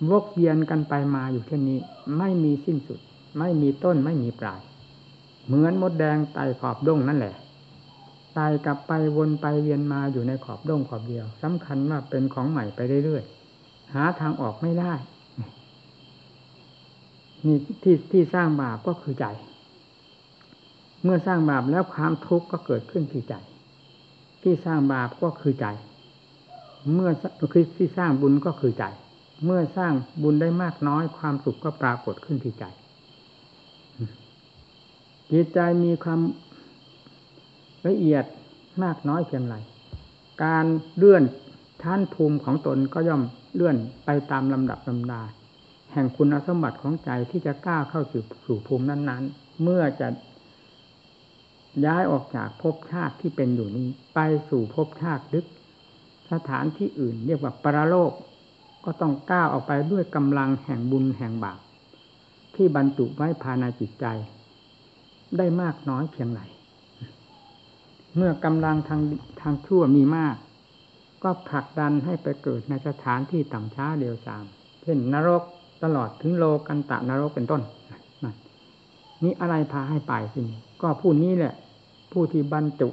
วกเวียนกันไปมาอยู่เช่นนี้ ไม่มีสิ้นสุด ไม่มีต้นไม่มีปลาย เหมือนมดแดงไต่ขอบด้งนั่นแหละ ไต่กลับไปวนไปเวียนมาอยู่ในขอบด้งขอบเดียวสำคัญว่าเป็นของใหม่ไปเรื่อยๆหาทางออกไม่ได้นี่ที่ที่สร้างบาปก็คือใจ เมื่อสร้างบาปแล้วความทุกข์ก็เกิดขึ้นที่ใจ ที่สร้างบาปก็คือใจ เมื่อคือที่สร้างบุญก็คือใจ เมื่อสร้างบุญได้มากน้อยความสุขก็ปรากฏขึ้นที่ใจจิตใจมีความ ละเอียดมากน้อยเพียงไรการเลื่อนชั้นภูมิของตนก็ย่อมเลื่อนไปตามลำดับลำดา แห่งคุณสมบัติของใจที่จะก้าวเข้าสู่สู่ภูมินั้นๆ เมื่อจะย้ายออกจากภพชาติที่เป็นอยู่นี้ ไปสู่ภพชาติลึก สถานที่อื่นเรียกว่าปรโลก ก็ต้องก้าวออกไปด้วยกำลังแห่งบุญแห่งบาปที่บรรจุไว้ภายในจิตใจ ได้มากน้อยเพียงไร เมื่อกำลังทางทางชั่วมีมาก ก็ผลักดันให้ไปเกิดในสถานที่ต่ำช้าเดียวสามเช่นนรกตลอดถึงโลกันตะนรกเป็นต้นนี่อะไรพาให้ไปสิก็ผู้นี้แหละ ผู้ที่บรรจุ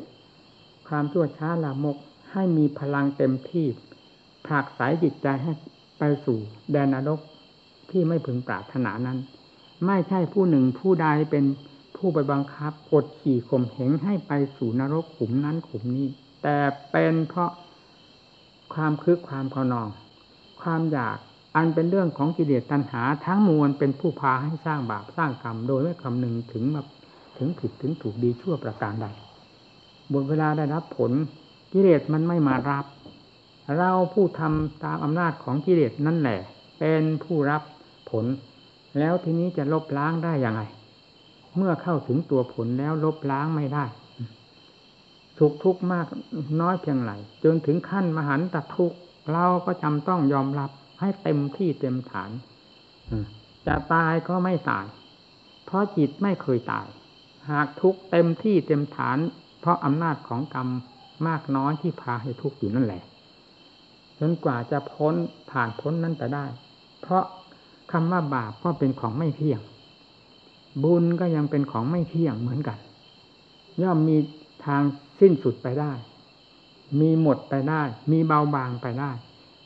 ความชั่วช้าลามกให้มีพลังเต็มที่ผลักสายจิตใจให้ไปสู่แดนนรกที่ไม่พึงปรารถนานั้น ไม่ใช่ผู้หนึ่งผู้ใดเป็น ผู้ไปบังคับกดขี่ข่มเหงให้ไปสู่นรกขุมนั้นขุมนี้ แต่เป็นเพราะความคึกความขนอง ความอยากอันเป็นเรื่องของกิเลสตัณหาทั้งมวลเป็นผู้พาให้สร้างบาปสร้างกรรม โดยไม่คำนึงถึงมาถึงผิดถึงถูกดีชั่วประการใดบนเวลาได้รับผลกิเลสมันไม่มารับ เราผู้ทำตามอำนาจของกิเลสนั่นแหละ เป็นผู้รับผล แล้วทีนี้จะลบล้างได้อย่างไร เมื่อเข้าถึงตัวผลแล้วลบล้างไม่ได้ทุกทุกมากน้อยเพียงไรจนถึงขั้นมหันตทุกเราก็จำต้องยอมรับให้เต็มที่เต็มฐานจะตายก็ไม่ตาย เพราะจิตไม่เคยตาย หากทุกเต็มที่เต็มฐาน เพราะอำนาจของกรรมมากน้อยที่พาให้ทุกข์อยู่นั่นแหละจนกว่าจะพ้นผ่านพ้นนั้นไปได้ เพราะคำว่าบาปก็เป็นของไม่เที่ยง บุญก็ยังเป็นของไม่เที่ยงเหมือนกัน ย่อมมีทางสิ้นสุดไปได้ มีหมดไปได้ มีเบาบางไปได้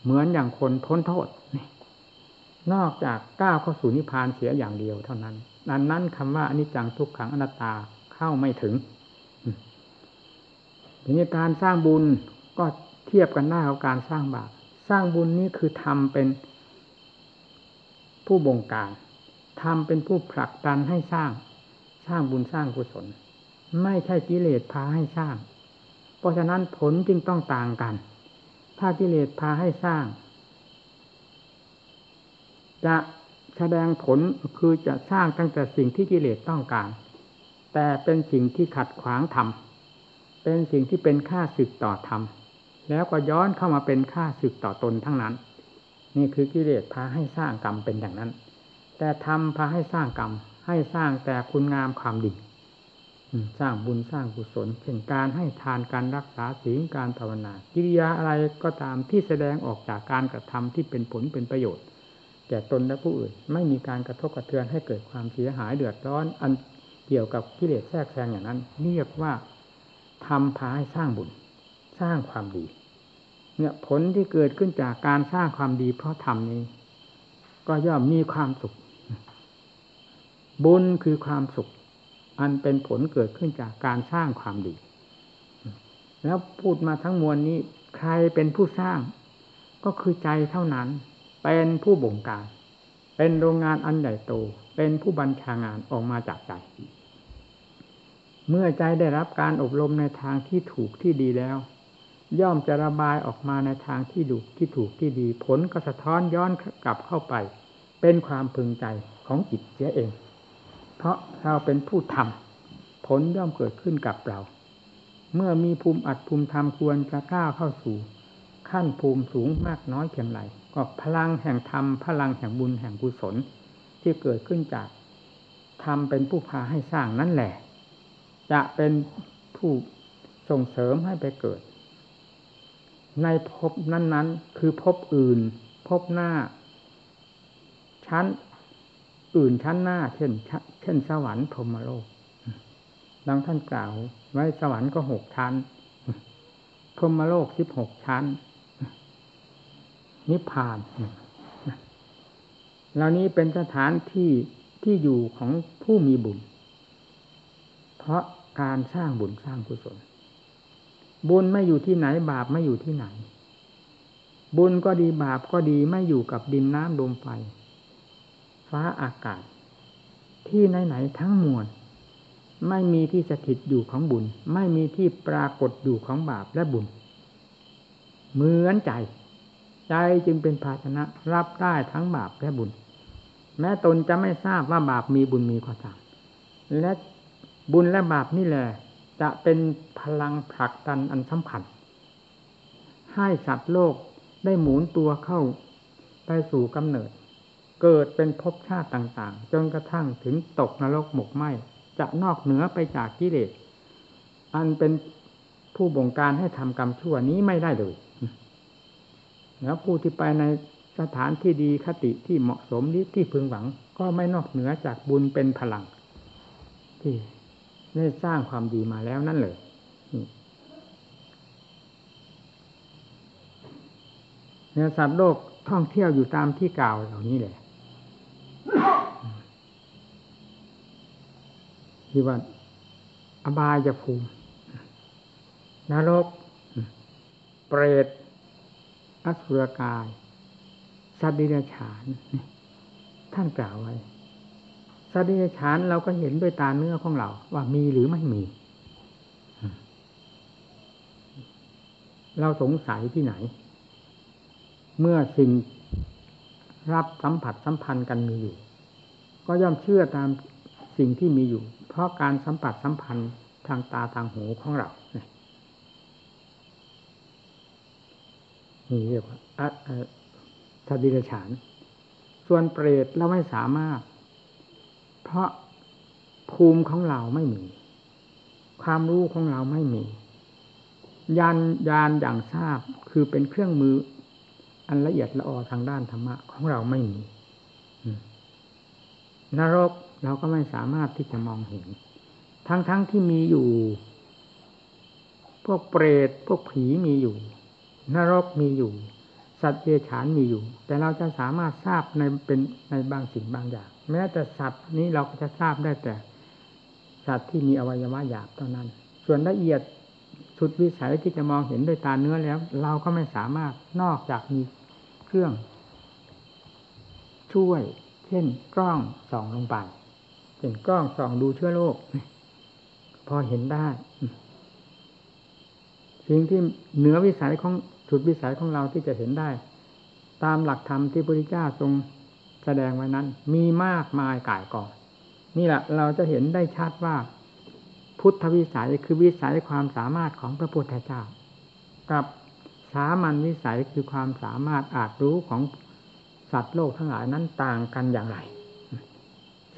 เหมือนอย่างคนพ้นโทษนี่นอกจากก้าวเข้าสู่นิพพานเสียอย่างเดียวเท่านั้นนั้นนั้นคำว่าอนิจจังทุกขังอนัตตาเข้าไม่ถึงทีนี้การสร้างบุญก็เทียบกันได้กับการสร้างบาปสร้างบุญนี้คือทำเป็นผู้บงการ ทำเป็นผู้ผลักดันให้สร้าง สร้างบุญสร้างกุศล ไม่ใช่กิเลสพาให้สร้าง เพราะฉะนั้นผลจึงต้องต่างกัน ถ้ากิเลสพาให้สร้าง จะแสดงผลคือจะสร้างตั้งแต่สิ่งที่กิเลสต้องการ แต่เป็นสิ่งที่ขัดขวางธรรม เป็นสิ่งที่เป็นค่าศึกต่อธรรม แล้วก็ย้อนเข้ามาเป็นค่าศึกต่อตนทั้งนั้น นี่คือกิเลสพาให้สร้างกรรมเป็นอย่างนั้น แต่ธรรมพาให้สร้างกรรม ให้สร้างแต่คุณงามความดีสร้างบุญสร้างกุศลเช่นการให้ทานการรักษาศีลการภาวนากิริยาอะไรก็ตามที่แสดงออกจากการกระทำที่เป็นผลเป็นประโยชน์แก่ตนและผู้อื่น ไม่มีการกระทบกระเทือนให้เกิดความเสียหายเดือดร้อน อันเกี่ยวกับกิเลสแทรกแซงอย่างนั้น เรียกว่าทำพาให้สร้างบุญ สร้างความดี เนี่ยผลที่เกิดขึ้นจากการสร้างความดีเพราะทำนี้ ก็ย่อมมีความสุข บุญคือความสุข อันเป็นผลเกิดขึ้นจากการสร้างความดี แล้วพูดมาทั้งมวลนี้ ใครเป็นผู้สร้าง ก็คือใจเท่านั้น เป็นผู้บงการ เป็นโรงงานอันใหญ่โต เป็นผู้บัญชางานออกมาจากใจ เมื่อใจได้รับการอบรมในทางที่ถูกที่ดีแล้ว ย่อมจะระบายออกมาในทางที่ดูที่ถูกที่ดี ผลก็สะท้อนย้อนกลับเข้าไป เป็นความพึงใจของจิตเสียเอง ราะเราเป็นผู้ทำผลย่อมเกิดขึ้นกับเรา เมื่อมีภูมิอัดภูมิธรรมควรจะก้าวเข้าสู่ ขั้นภูมิสูงมากน้อยเพียงไรก็พลังแห่งธรรมพลังแห่งบุญแห่งกุศล ที่เกิดขึ้นจากธรรมเป็นผู้พาให้สร้างนั่นแหละ จะเป็นผู้ส่งเสริมให้ไปเกิด ในภพนั้น ๆ คือภพอื่นภพหน้า ชั้น อื่นชั้นหน้า เช่น เช่น สวรรค์พรมโลก ดังท่านกล่าว ไว้สวรรค์ก็หกชั้น พรมโลกสิบหกชั้น นิพพานเหล่านี้เป็นสถานที่ที่อยู่ของผู้มีบุญ เพราะการสร้างบุญสร้างกุศล บุญไม่อยู่ที่ไหนบาปไม่อยู่ที่ไหน บุญก็ดีบาปก็ดีไม่อยู่กับดินน้ำลมไฟ ฟ้าอากาศ ที่ไหนๆทั้งมวลไม่มีที่สถิตอยู่ของบุญ ไม่มีที่ปรากฏอยู่ของบาปและบุญ เหมือนใจ ใจจึงเป็นภาชนะรับได้ทั้งบาปและบุญ แม้ตนจะไม่ทราบว่าบาปมีบุญมีก็ตามและบุญและบาปนี่แหละจะเป็นพลังผลักดันอันสำคัญให้สัตว์โลกได้หมุนตัวเข้าไปสู่กำเนิด เกิดเป็นภพชาติต่างๆ จนกระทั่งถึงตกนรกหมกไหมจะนอกเหนือไปจากกิเลสอันเป็นผู้บงการให้ทำกรรมชั่วนี้ไม่ได้เลยแล้วผู้ที่ไปในสถานที่ดีคติที่เหมาะสมนี้ที่พึงหวัง ก็ไม่นอกเหนือจากบุญเป็นพลัง ที่ได้สร้างความดีมาแล้วนั่นเลยเนี่ยสัตว์โลกท่องเที่ยวอยู่ตามที่กล่าวเหล่านี้แหละ ที่ว่าอบายภูมินรก เปรตอสุรกาย สัตว์ดิเรกชานท่านกล่าวไว้สัตว์เรัจฉานเราก็เห็นด้วยตาเนื้อของเรา ว่ามีหรือไม่มี เราสงสัยที่ไหน เมื่อสิ่ง รับสัมผัสสัมพันธ์กันมีอยู่ ก็ย่อมเชื่อตามสิ่งที่มีอยู่ เพราะการสัมผัสสัมพันธ์ทางตาทางหูของเรานี่เรียกว่าสัตดิรฉาน ส่วนเปรตเราไม่สามารถ เพราะภูมิของเราไม่มี ความรู้ของเราไม่มียานยานอย่างทราบคือเป็นเครื่องมือ อันละเอียดละออทางด้านธรรมะของเราไม่มีนรกเราก็ไม่สามารถที่จะมองเห็น ทั้งๆทที่มีอยู่ พวกเปรตพวกผีมีอยู่ นรกมีอยู่ สัตว์เดรัจฉานมีอยู่ แต่เราจะสามารถทราบในเป็นในบางสิ่งบางอย่าง แม้แต่สัตว์นี้เราก็จะทราบได้แต่ สัตว์ที่มีอวัยวะหยาบเท่านั้น ส่วนละเอียด สุดวิสัยที่จะมองเห็นด้วยตาเนื้อแล้ว เราก็ไม่สามารถนอกจากมีเครื่อง ช่วย เช่นกล้องส่องลงไปเช่นกล้องส่องดูเชื้อโรคพอเห็นได้ สิ่งที่เหนือวิสัยของสุดวิสัยของเราที่จะเห็นได้ ตามหลักธรรมที่พระพุทธเจ้าทรงแสดงไว้นั้น มีมากมายก่ายกองนี่แหละเราจะเห็นได้ชัดว่า พุทธวิสัยคือวิสัยความสามารถของพระพุทธเจ้า กับสามัญวิสัยคือความสามารถอาจรู้ของสัตว์โลกทั้งหลายนั้นต่างกันอย่างไร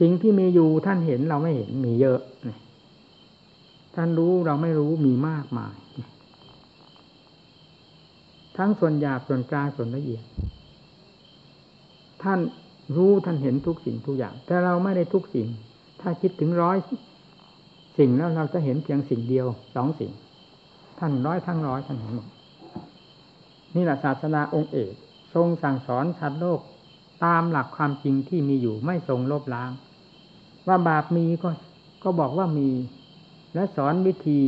สิ่งที่มีอยู่ท่านเห็นเราไม่เห็นมีเยอะท่านรู้เราไม่รู้มีมากมาย ทั้งส่วนหยาบส่วนกลางส่วนละเอียด ท่านรู้ท่านเห็นทุกสิ่งทุกอย่าง แต่เราไม่ได้ทุกสิ่ง ถ้าคิดถึงร้อย สิ่งแล้วเราจะเห็นเพียงสิ่งเดียวสองสิ่ง ท่านร้อยทั้งร้อยท่านเห็นหมดนี่แหละศาสนาองค์เอกทรงสั่งสอนชัดโลกตามหลักความจริงที่มีอยู่ไม่ทรงลบล้าง ว่าบาปมีก็ก็บอกว่ามี และสอนวิธี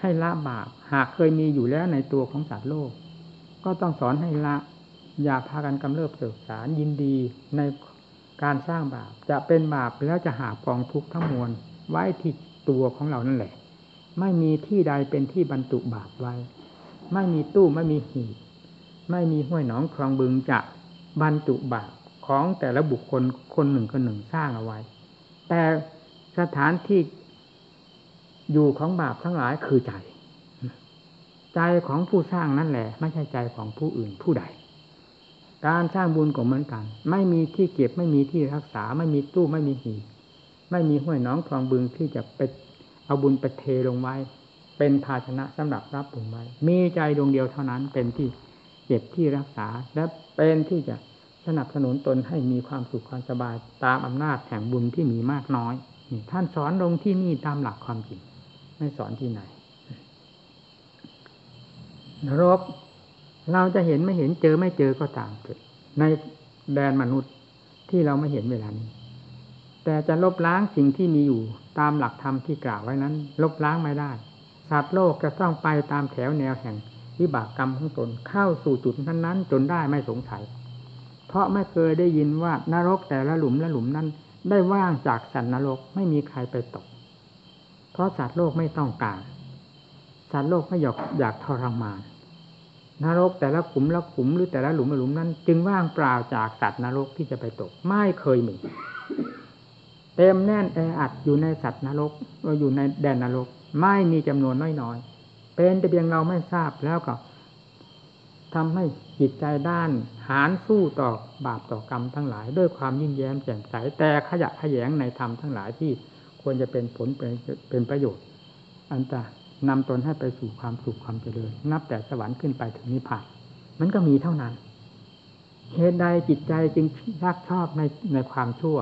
ให้ละบาปหากเคยมีอยู่แล้วในตัวของสัตว์โลก ก็ต้องสอนให้ละ อย่าพากันกำเริบเสกสารยินดีในการสร้างบาปจะเป็นบาปแล้วจะหากองทุกข์ทั้งมวล ไว้ที่ตัวของเรานั่นแหละ ไม่มีที่ใดเป็นที่บรรจุบาปไว้ ไม่มีตู้ไม่มีหีบไม่มีห้วยหนองคลองบึงจะบรรจุบาปของแต่ละบุคคลคนหนึ่งคนหนึ่งสร้างเอาไว้ แต่สถานที่อยู่ของบาปทั้งหลายคือใจ ใจของผู้สร้างนั่นแหละ ไม่ใช่ใจของผู้อื่นผู้ใด การสร้างบุญก็เหมือนกัน ไม่มีที่เก็บไม่มีที่รักษา ไม่มีตู้ไม่มีหีบ ไม่มีห้วยน้องคลองบึงที่จะไปเอาบุญไปเทลงไว้ เป็นภาชนะสำหรับรับบุญไว้ มีใจดวงเดียวเท่านั้นเป็นที่เก็บที่รักษาและเป็นที่จะสนับสนุนตนให้มีความสุขความสบายตามอำนาจแห่งบุญที่มีมากน้อยนี่ท่านสอนลงที่นี่ตามหลักความจริง ไม่สอนที่ไหนนรกเราจะเห็นไม่เห็นเจอไม่เจอก็ตามเกิดในแดนมนุษย์ที่เราไม่เห็นเวลานี้ แต่จะลบล้างสิ่งที่มีอยู่ตามหลักธรรมที่กล่าวไว้นั้น ลบล้างไม่ได้สัตว์โลกจะต้องไปตามแถวแนวแห่งวิบากกรรมของตนเข้าสู่จุดนั้นๆจนได้ไม่สงสัย เพราะไม่เคยได้ยินว่านรกแต่ละหลุมละหลุมนั้น ได้ว่างจากสัตว์นรกไม่มีใครไปตก เพราะสัตว์โลกไม่ต้องการสัตว์โลกไม่อยากอยากทรมานนรกแต่ละขุมละขุมหรือแต่ละหลุมละหลุมนั้น จึงว่างเปล่าจากสัตว์นรกที่จะไปตก ไม่เคยมี เต็มแน่นแออัดอยู่ในสัตว์นรกอยู่ในแดนนรก ไม่มีจำนวนน้อยๆเป็นแต่เพียงเราไม่ทราบแล้วก็ทำให้จิตใจด้าน หานสู้ต่อบาปต่อกรรมทั้งหลาย ด้วยความยิ่งแย้มแจ่มใสแต่ขยะขยงในธรรมทั้งหลายที่ควรจะเป็นผลเป็นเป็นประโยชน์ อันจะนำตนให้ไปสู่ความสุขความเจริญ นับแต่สวรรค์ขึ้นไปถึงนิพพานมันก็มีเท่านั้นเหตุใดจิตใจจึงรักชอบในในความชั่ว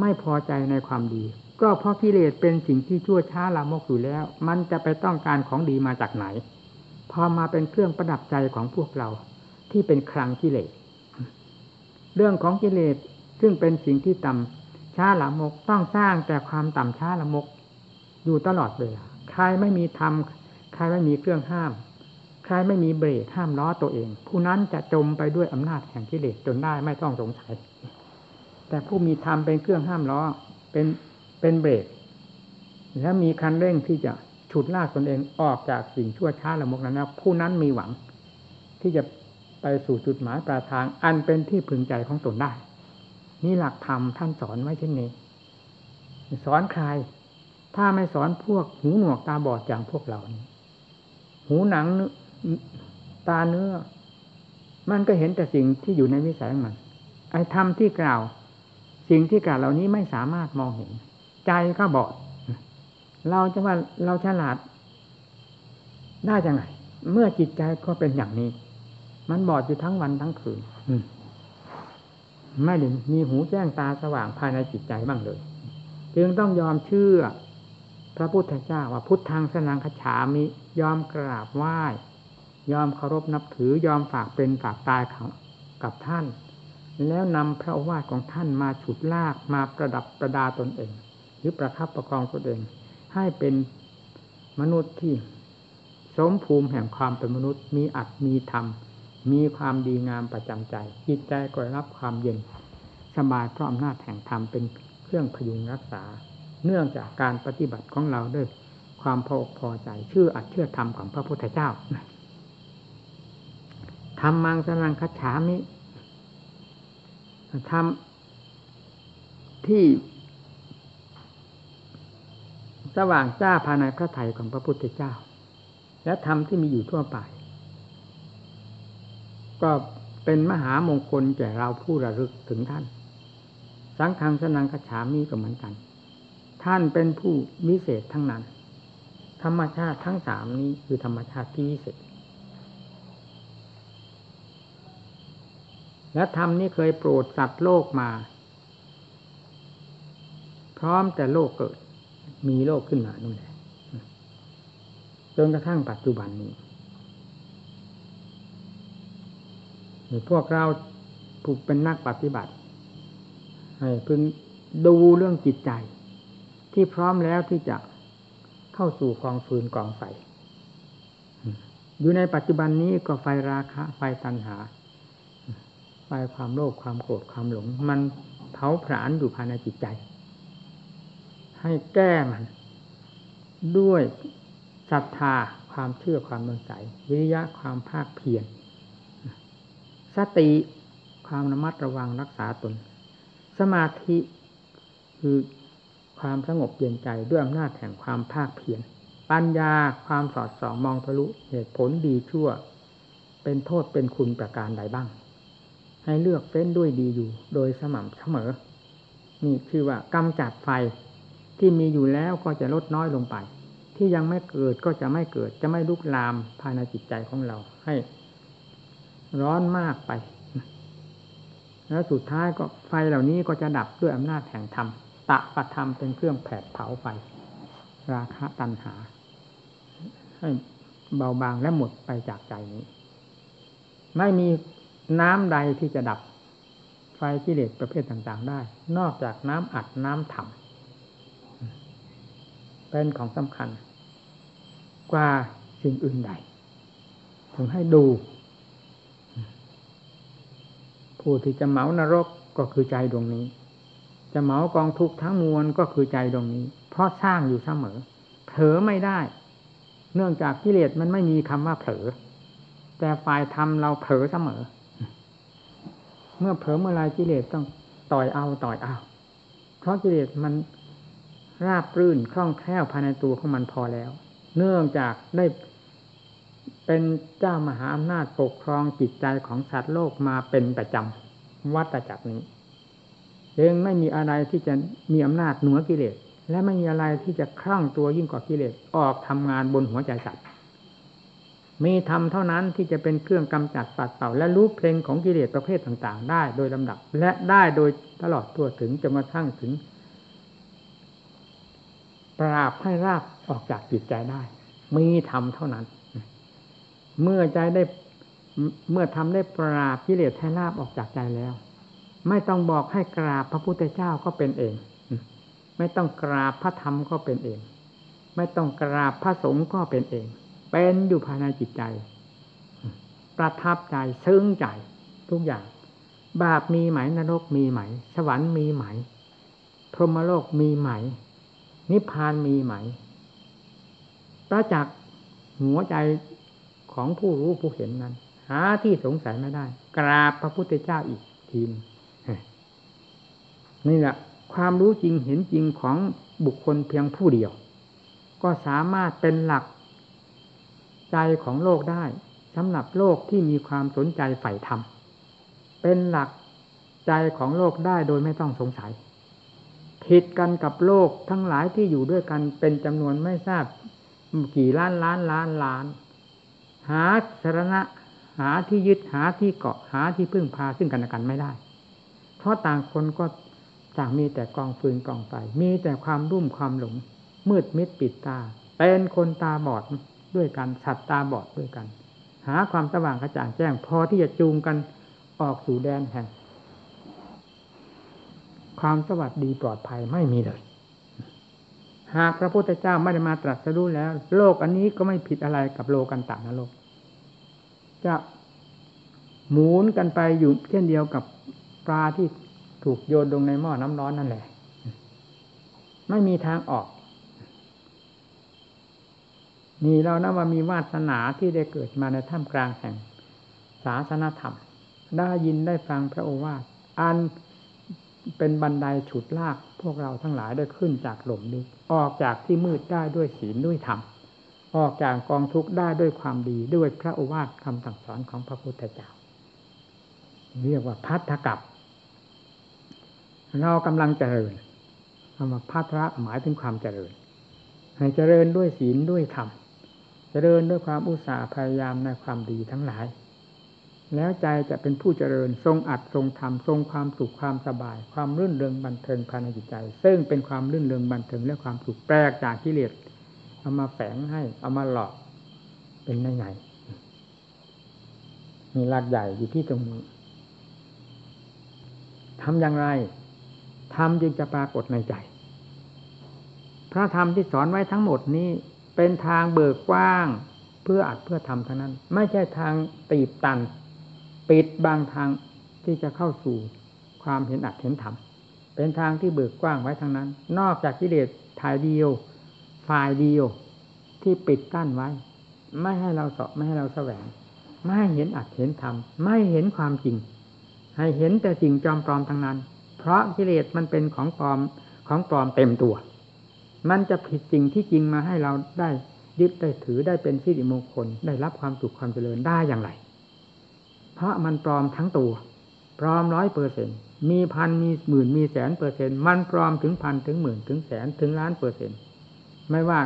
ไม่พอใจในความดี ก็เพราะกิเลสเป็นสิ่งที่ชั่วช้าลามกอยู่แล้ว มันจะไปต้องการของดีมาจากไหน พอมาเป็นเครื่องประดับใจของพวกเรา ที่เป็นครังกิเลส เรื่องของกิเลสซึ่งเป็นสิ่งที่ต่ำช้าลามกต้องสร้างแต่ความต่ำช้าลามก อยู่ตลอดเลยใครไม่มีธรรมใครไม่มีเครื่องห้าม ใครไม่มีเบรกห้ามล้อตัวเอง ผู้นั้นจะจมไปด้วยอำนาจแห่งกิเลสจนได้ไม่ต้องสงสัย แต่ผู้มีธรรมเป็นเครื่องห้ามล้อ เป็นเป็นเบรกแล้วมีคันเร่งที่จะฉุดลากตนเองออกจากสิ่งชั่วช้าละมกนั้นแล้วผู้นั้นมีหวัง ที่จะไปสู่จุดหมายปลายทาง อันเป็นที่พึงใจของตนได้ นี่หลักธรรมท่านสอนไว้เช่นนี้ สอนใคร ถ้าไม่สอนพวกหูหนวกตาบอดอย่างพวกเรานี้หูหนังตาเนื้อ มันก็เห็นแต่สิ่งที่อยู่ในวิสัยของมัน ไอ้ธรรมที่กล่าว สิ่งที่กล่าวเหล่านี้ไม่สามารถมองเห็น ใจก็บอด เราจะว่าเราฉลาดได้ยังไง เมื่อจิตใจก็เป็นอย่างนี้ มันบอดอยู่ทั้งวันทั้งคืนไม่ได้มีหูแจ้งตาสว่างภายในจิตใจบ้างเลย จึงต้องยอมเชื่อ พระพุทธเจ้าว่าพุทธังสนังขฉามิ ยอมกราบไหว้ ยอมเคารพนับถือยอมฝากเป็นฝากตายกับท่าน แล้วนำพระวาทของท่านมาฉุดลากมาประดับประดาตนเอง หรือประคับประคองตนเอง ให้เป็นมนุษย์ที่สมภูมิแห่งความเป็นมนุษย์ มีอัตมีธรรม มีความดีงามประจำใจ จิตใจก็รับความเย็นสบายเพราะอำนาจแห่งธรรมเป็นเครื่องพยุงรักษา เนื่องจากการปฏิบัติของเราด้วยความพอพอใจเชื่ออัดเชื่อธรรมของพระพุทธเจ้าธรรมังสนังคัจฉามิ ธรรมที่ สว่างจ้าภายในพระไถ่ของพระพุทธเจ้า และธรรมที่มีอยู่ทั่วไป ก็เป็นมหามงคลแก่เราผู้ระลึกถึงท่าน สังฆังสนังคฉามีก็เหมือนกัน ท่านเป็นผู้วิเศษทั้งนั้น ธรรมชาติทั้งสามนี้คือธรรมชาติที่วิเศษ และธรรมนี้เคยโปรดสัตว์โลกมา พร้อมแต่โลกเกิด มีโลกขึ้นมานู่นแหละจนกระทั่งปัจจุบันนี้พวกเราผูกเป็นนักปฏิบัติ ให้พึงดูเรื่องจิตใจ ที่พร้อมแล้วที่จะเข้าสู่กองฟืนกองไฟ อยู่ในปัจจุบันนี้ก็ไฟราคะ ไฟตัณหา ไฟความโลภความโกรธความหลง มันเผาผลาญอยู่ภายในจิตใจ ให้แก้มัน ด้วยศรัทธาความเชื่อความมั่นใจวิริยะความภาคเพียรสติความระมัดระวังรักษาตน สมาธิคือความสงบเย็นใจด้วยอำนาจแห่งความภาคเพียรปัญญาความสอดส่องมองทะลุเหตุผลดีชั่ว เป็นโทษเป็นคุณประการใดบ้าง ให้เลือกเฟ้นด้วยดีอยู่ โดยสม่ำเสมอ นี่คือว่ากำจัดไฟที่มีอยู่แล้วก็จะลดน้อยลงไป ที่ยังไม่เกิดก็จะไม่เกิด จะไม่ลุกลามภายในจิตใจของเราให้ ร้อนมากไป แล้วสุดท้ายก็ไฟเหล่านี้ก็จะดับด้วยอำนาจแห่งธรรมตะปะธรรมเป็นเครื่องแผดเผาไฟราคะตัณหา ให้เบาบางและหมดไปจากใจนี้ ไม่มี น้ำใดที่จะดับไฟกิเลสประเภทต่างๆได้ นอกจากน้ำอัดน้ำถ่ำเป็นของสำคัญ กว่าสิ่งอื่นใด ถึงให้ดู ผู้ที่จะเหมานรกก็คือใจดวงนี้ จะเหมากองทุกทั้งมวลก็คือใจดวงนี้ เพราะสร้างอยู่เสมอ เผลอไม่ได้ เนื่องจากกิเลสมันไม่มีคำว่าเผลอแต่ฝ่ายธรรมเราเผลอเสมอ เมื่อเผลอเมื่อไรกิเลสต้องต่อยเอาต่อยเอา เพราะกิเลสมันราบรื่นคล่องแคล่วภายในตัวของมันพอแล้ว เนื่องจากได้เป็นเจ้ามหาอำนาจปกครองจิตใจของสัตว์โลกมาเป็นประจำวัฏจักรนี้เองไม่มีอะไรที่จะมีอำนาจเหนือกิเลส และไม่มีอะไรที่จะคลั่งตัวยิ่งกว่ากิเลสออกทำงานบนหัวใจสัตว์ มีธรรมเท่านั้นที่จะเป็นเครื่องกำจัดปัดเป่า และรู้เพลงของกิเลสประเภทต่าง ๆ ได้โดยลำดับ และได้โดยตลอดตัวถึงจนกระทั่งถึง ปราบให้ราบออกจากจิตใจได้ มีธรรมเท่านั้น เมื่อใจได้เมื่อทำได้ปราบกิเลสให้ลาบออกจากใจแล้ว ไม่ต้องบอกให้กราบพระพุทธเจ้าก็เป็นเอง ไม่ต้องกราบพระธรรมก็เป็นเอง ไม่ต้องกราบพระสงฆ์ก็เป็นเอง เป็นอยู่ภายในจิตใจ ประทับใจซึ้งใจทุกอย่าง บาปมีไหมนรกมีไหม สวรรค์มีไหม พรหมโลกมีไหม นิพพานมีไหมประจักษ์หัวใจของผู้รู้ผู้เห็นนั้น หาที่สงสัยไม่ได้ กราบพระพุทธเจ้าอีกทีนนี่แหละความรู้จริงเห็นจริงของบุคคลเพียงผู้เดียว ก็สามารถเป็นหลัก ใจของโลกได้สำหรับโลกที่มีความสนใจใฝ่ธรรมเป็นหลักใจของโลกได้โดยไม่ต้องสงสัยผิดกันกับโลกทั้งหลายที่อยู่ด้วยกันเป็นจำนวนไม่ทราบกี่ล้านล้านล้านล้าน หาสาระหาที่ยึดหาที่เกาะหาที่พึ่งพาซึ่งกันและกันไม่ได้ เพราะต่างคนก็ต่างมีแต่กองฟืนกองไฟมีแต่ความรุ่มความหลงมืดมิดปิดตา เป็นคนตาบอด ด้วยกันสัตว์ตาบอดด้วยกัน หาความสว่างกระจ่างแจ้ง พอที่จะจูงกันออกสู่แดนแห่ง ความสวัสดีปลอดภัยไม่มีเลย หากพระพุทธเจ้าไม่ได้มาตรัสรู้แล้ว โลกอันนี้ก็ไม่ผิดอะไรกับโลกันตานโลก จะหมุนกันไปอยู่เช่นเดียวกับปลาที่ถูกโยนลงในหม้อน้ำร้อนนั่นแหละ ไม่มีทางออก นี่เรานะว่ามีวาสนาที่ได้เกิดมาในท่ามกลางแห่งศาสนธรรม ได้ยินได้ฟังพระโอวาทอันเป็นบันไดฉุดลากพวกเราทั้งหลายได้ขึ้นจากหล่มนี้ ออกจากที่มืดได้ด้วยศีลด้วยธรรม ออกจากกองทุกข์ได้ด้วยความดีด้วยพระโอวาทคำสั่งสอนของพระพุทธเจ้า เรียกว่าพัทธกับ เรากำลังเจริญคำว่าพัทธะหมายถึงความเจริญ ให้เจริญด้วยศีลด้วยธรรม เจริญด้วยความอุตสาห์พยายามในความดีทั้งหลาย แล้วใจจะเป็นผู้เจริญทรงอัดทรงธรรมทรงความสุขความสบาย ความรื่นเริงบันเทิงภายในจิตใจ ซึ่งเป็นความรื่นเริงบันเทิงและความสุขแปลกจากกิเลสเอามาแฝงให้เอามาหลอกเป็นไงไงมีหลักใหญ่อยู่ที่ตรงนี้ทำอย่างไรธรรมจึงจะปรากฏในใจ พระธรรมที่สอนไว้ทั้งหมดนี้ เป็นทางเบิกกว้าง เพื่ออัดเพื่อทำเทั้งนั้น ไม่ใช่ทางตีบตัน ปิดบางทางที่จะเข้าสู่ความเห็นอัดเห็นธรรมเป็นทางที่เบิกกว้างไว้ทั้งนั้น นอกจากกิเลสถ่ายเดียวฝ่ายเดียวที่ปิดกั้นไว้ ไม่ให้เราสอบไม่ให้เราแสวง ไม่ให้เห็นอัดเห็นธรรมไม่เห็นความจริง ให้เห็นแต่สิ่งจอมปลอมทั้งนั้น เพราะกิเลสมันเป็นของปลอมของปลอมเต็มตัว มันจะผิดสิ่งที่จริงมาให้เราได้ยึดได้ถือได้เป็นสิริมงคล ได้รับความสุขความเจริญได้อย่างไร เพราะมันปลอมทั้งตัวปลอมร้อยเปอร์เซ็นมีพันมีหมื่นมีแสนเปอร์เซ็นมันปลอมถึงพันถึงหมื่นถึงแสนถึงล้านเปอร์เซ็นไม่ว่า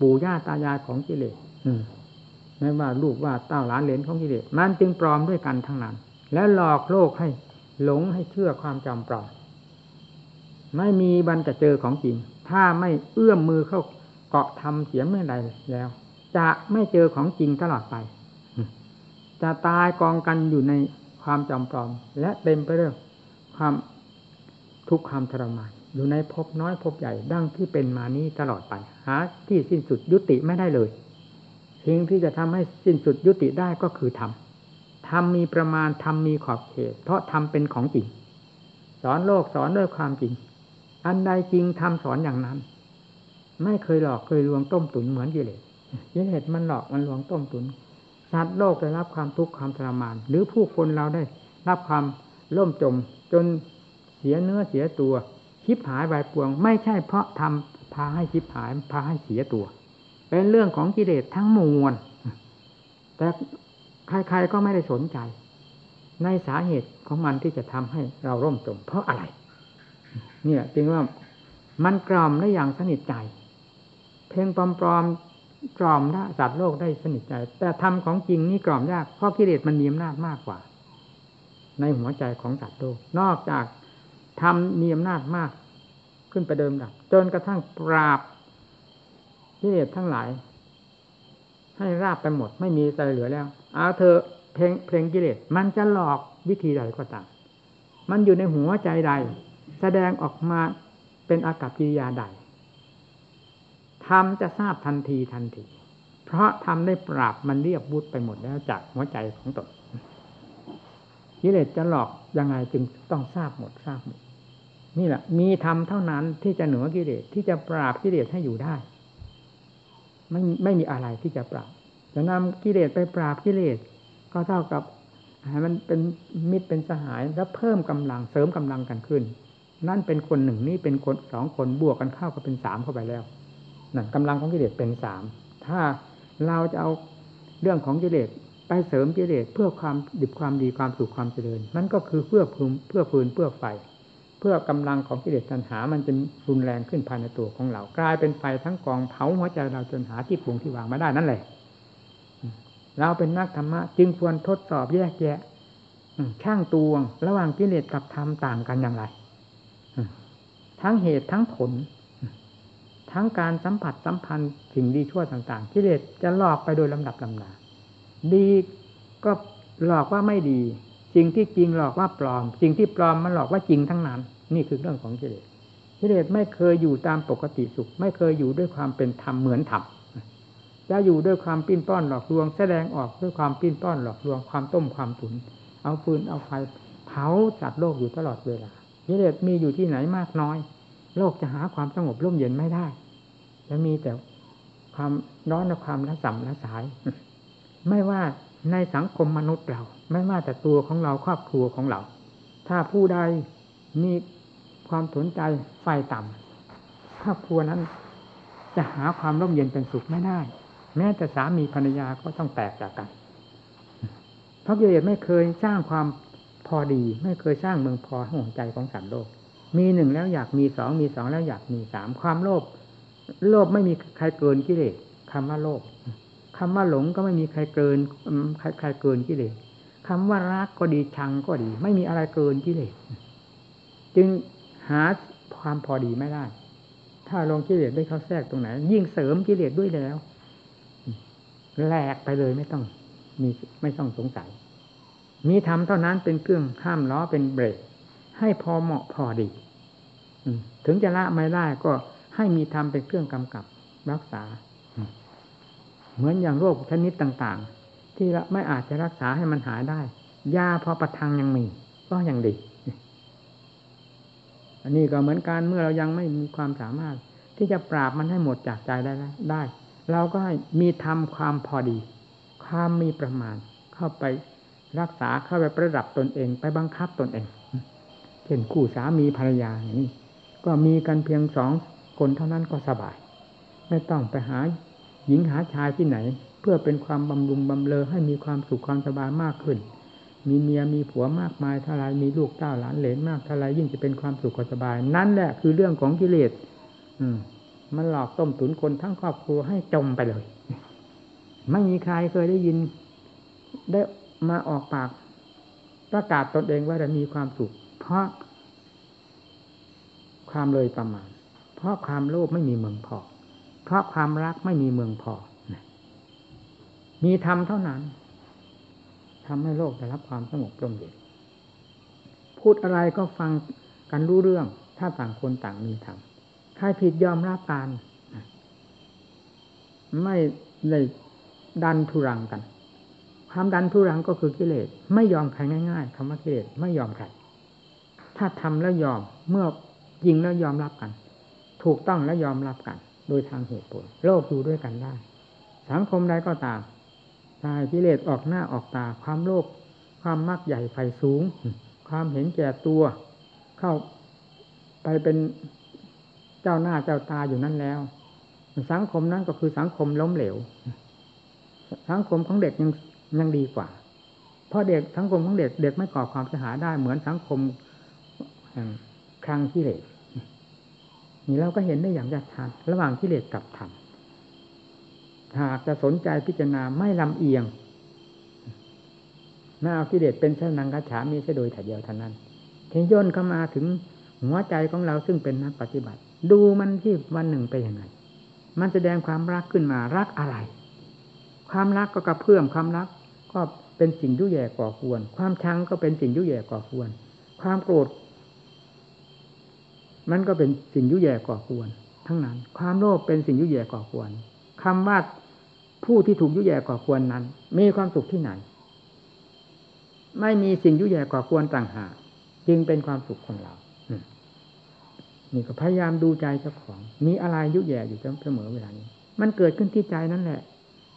ปู่ย่าตายายของกิเลสไม่ว่าลูกว่าเต้าหลานเหลนของกิเลสมันจึงปลอมด้วยกันทั้งนั้น แล้วหลอกโลกให้หลงให้เชื่อความจำปลอม ไม่มีบันจะเจอของจริง ถ้าไม่เอื้อมมือเข้าเกาะทำเสียเมื่อใดแล้ว จะไม่เจอของจริงตลอดไป จะตายกองกันอยู่ในความจำปลอม และเต็มไปด้วยความทุกข์ความทรมานอยู่ในภพน้อยภพใหญ่ดั้งที่เป็นมานี้ตลอดไปหาที่สิ้นสุดยุติไม่ได้เลยสิ่งที่จะทำให้สิ้นสุดยุติได้ก็คือธรรมธรรมมีประมาณธรรมมีขอบเขต เพราะธรรมเป็นของจริง สอนโลกสอนด้วยความจริง อันใดจริงทำสอนอย่างนั้น ไม่เคยหลอกเคยลวงต้มตุ๋นเหมือนกิเลสกิเลสมันหลอกมันลวงต้มตุ๋นสัตว์โลกได้รับความทุกข์ความทรมาน หรือผู้คนเราได้รับความล่มจม จนเสียเนื้อเสียตัวคิบหายใบปวง ไม่ใช่เพราะทำพาให้คิบหายพาให้เสียตัว เป็นเรื่องของกิเลสทั้งมวลแต่ใครๆก็ไม่ได้สนใจ ในสาเหตุของมันที่จะทำให้เราร่มจมเพราะอะไร เนี่ยจึงว่ามันกล่อมได้อย่างสนิทใจ เพลงปลอมๆกล่อมได้สัตว์โลกได้สนิทใจ แต่ทำของจริงนี่กล่อมยากเพราะกิเลสมันมีอำนาจมากกว่า ในหัวใจของสัตว์โลก นอกจากทำมีอำนาจมาก ขึ้นไปเดิมดับจนกระทั่งปราบกิเลสทั้งหลาย ให้ราบไปหมดไม่มีอะไรเหลือแล้วเอาเธอเพลงเพลงกิเลสมันจะหลอกวิธีใดก็ตามมันอยู่ในหัวใจใด แสดงออกมาเป็นอากับกิริยาใดทำจะทราบทันทีทันที เพราะทำได้ปราบมันเรียบบุตรไปหมดแล้วจากหัวใจของตนกิเลสจะหลอกยังไงจึงต้องทราบหมดทราบหมดนี่แหละ มีธรรมเท่านั้นที่จะเหนือกิเลสที่จะปราบกิเลสให้อยู่ได้ ไม่ไม่มีอะไรที่จะปราบจะนำกิเลสไปปราบกิเลสก็เท่ากับให้มันเป็นมิตรเป็นสหายแล้วเพิ่มกำลังเสริมกำลังกันขึ้น นั่นเป็นคนหนึ่งนี่เป็นคนสองคนบวกกันเข้าก็เป็นสามเข้าไปแล้วนั่นกำลังของกิเลสเป็นสามถ้าเราจะเอาเรื่องของกิเลสไปเสริมกิเลสเพื่อความดิบความดีความสุขความเจริญนั่นก็คือเพื่อพื้นเพื่อฟืนเพื่อไฟ เพื่อกำลังของกิเลสตัณหา มันจะรุนแรงขึ้นภายในตัวของเรา กลายเป็นไฟทั้งกองเผาหัวใจเราจนหาที่ปรุงที่วางไม่ได้นั่นแหละ เราเป็นนักธรรมะ จึงควรทดสอบแยกแยะช่างตวง ระหว่างกิเลสกับธรรมต่างกันอย่างไร ทั้งเหตุทั้งผล ทั้งการสัมผัสสัมพันธ์สิ่งดีชั่วต่างๆกิเลสจะหลอกไปโดยลำดับลำดาดีก็หลอกว่าไม่ดีสิ่งที่จริงหลอกว่าปลอม สิ่งที่ปลอมมันหลอกว่าจริงทั้งนั้น นี่คือเรื่องของกิเลสกิเลสไม่เคยอยู่ตามปกติสุข ไม่เคยอยู่ด้วยความเป็นธรรมเหมือนธรรมจะอยู่ด้วยความปิ้นป้อนหลอกลวง แสดงออกด้วยความปิ้นป้อนหลอกลวงความต้มความตุนเอาฟืนเอาไฟเผาจัดโลกอยู่ตลอดเวลากิเลสมีอยู่ที่ไหนมากน้อย โลกจะหาความสงบร่มเย็นไม่ได้ จะมีแต่ความร้อนและความละสัมละสาย ไม่ว่าในสังคมมนุษย์เรา ไม่ว่าแต่ตัวของเราครอบครัวของเรา ถ้าผู้ใดมีความสนใจไฟต่ำครอบครัวนั้น จะหาความร่มเย็นเป็นสุขไม่ได้ แม้แต่สามีภรรยาก็ต้องแตกจากกันพระกิเลสไม่เคยสร้างความพอดี ไม่เคยสร้างเมืองพอห่วงใจของสัตว์โลก มีหนึ่งแล้วอยากมีสองมีสองแล้วอยากมีสามความโลภโลภไม่มีใครเกินกิเลสคำว่าโลภคำว่าหลงก็ไม่มีใครเกินใครใครเกินกิเลสคำว่ารักก็ดีชังก็ดี ไม่มีอะไรเกินกิเลสจึงหาความพอดีไม่ได้ ถ้าลงกิเลสได้เข้าแทรกตรงไหน ยิ่งเสริมกิเลสด้วยแล้วแหลกไปเลยไม่ต้อง มีไม่ต้องสงสัย มีธรรมเท่านั้นเป็นเครื่องข้ามล้อเป็นเบรกให้พอเหมาะพอดี ถึงจะละไม่ได้ก็ให้มีธรรมเป็นเครื่องกำกับรักษา เหมือนอย่างโรคชนิดต่าง ๆ ที่ไม่อาจจะรักษาให้มันหายได้ ยาพอประทังยังมี ก็ยังดี อันนี้ก็เหมือนการเมื่อเรายังไม่มีความสามารถ ที่จะปราบมันให้หมดจากใจได้ได้ เราก็ให้มีทำความพอดี ความมีประมาณเข้าไปรักษาเข้าไปประดับตนเอง ไปบังคับตนเอง เช่นคู่สามีภรรยาอย่างนี้ ก็มีกันเพียงสองคนเท่านั้นก็สบาย ไม่ต้องไปหาหญิงหาชายที่ไหน เพื่อเป็นความบำรุงบำเลอให้มีความสุขความสบายมากขึ้น มีเมียมีผัวมากมายเท่าไรมีลูกเต้าหลานเหลนมากเท่าไรยิ่งจะเป็นความสุขความสบาย นั่นแหละคือเรื่องของกิเลสอืมมันหลอกต้มตุนคนทั้งครอบครัวให้จมไปเลย ไม่มีใครเคยได้ยิน ได้มาออกปาก ประกาศตนเองว่าจะมีความสุข เพราะ ความเลยประมาณ เพราะความโลภไม่มีเมืองพอ เพราะความรักไม่มีเมืองพอ มีธรรมเท่านั้นทำให้โลกได้รับความสงบร่มเย็น พูดอะไรก็ฟังกันรู้เรื่อง ถ้าต่างคนต่างมีธรรม ใครผิดยอมรับการไม่ได้ดันทุรังกัน ความดันทุรังก็คือกิเลส ไม่ยอมใครง่าย ๆคำว่ากิเลสไม่ยอมใคร ถ้าทำแล้วยอมเมื่อ ยิงแล้วยอมรับกัน ถูกต้องแล้วยอมรับกัน โดยทางเหตุผล โลกอยู่ด้วยกันได้ สังคมใดก็ตามตายกิเลสออกหน้าออกตา ความโลภความมักใหญ่ไฟสูง ความเห็นแก่ตัว เข้าไปเป็นเจ้าหน้าเจ้าตาอยู่นั่นแล้ว สังคมนั้นก็คือสังคมล้มเหลว สังคมของเด็กยังยังดีกว่า เพราะเด็กสังคมของเด็กเด็กไม่ก่อความเสียหายได้เหมือนสังคมแห่งครั้งที่เลส นี่เราก็เห็นได้อย่างชัดระหว่างกิเลสกับธรรมหากจะสนใจพิจารณาไม่ลำเอียงน่าเอากิเลสเป็นเส้นนังกระฉามีเสโดยถ่ายเดียวเท่านั้นทีย่นเข้ามาถึงหัวใจของเราซึ่งเป็นนักปฏิบัติ ดูมันที่วันหนึ่งไปยังไง มันแสดงความรักขึ้นมารักอะไร ความรักก็กระเพื่อมความรัก ก็เป็นสิ่งยุ่ยแย่ก่อควร ความชังก็เป็นสิ่งยุ่ยแย่ก่อควร ความโกรธ มันก็เป็นสิ่งยุ่ยแย่ก่อควร ทั้งนั้น ความโลภเป็นสิ่งยุ่ยแย่ก่อควรคำว่าผู้ที่ถูกยุ่ยแย่ก่อควรนั้น มีความสุขที่ไหน ไม่มีสิ่งยุ่ยแย่ก่อควรต่างหากจึงเป็นความสุขของเรานี่ก็พยายามดูใจเจ้าของ มีอะไรยุ่ยแย่อยู่เสมอเวลานี้ มันเกิดขึ้นที่ใจนั่นแหละ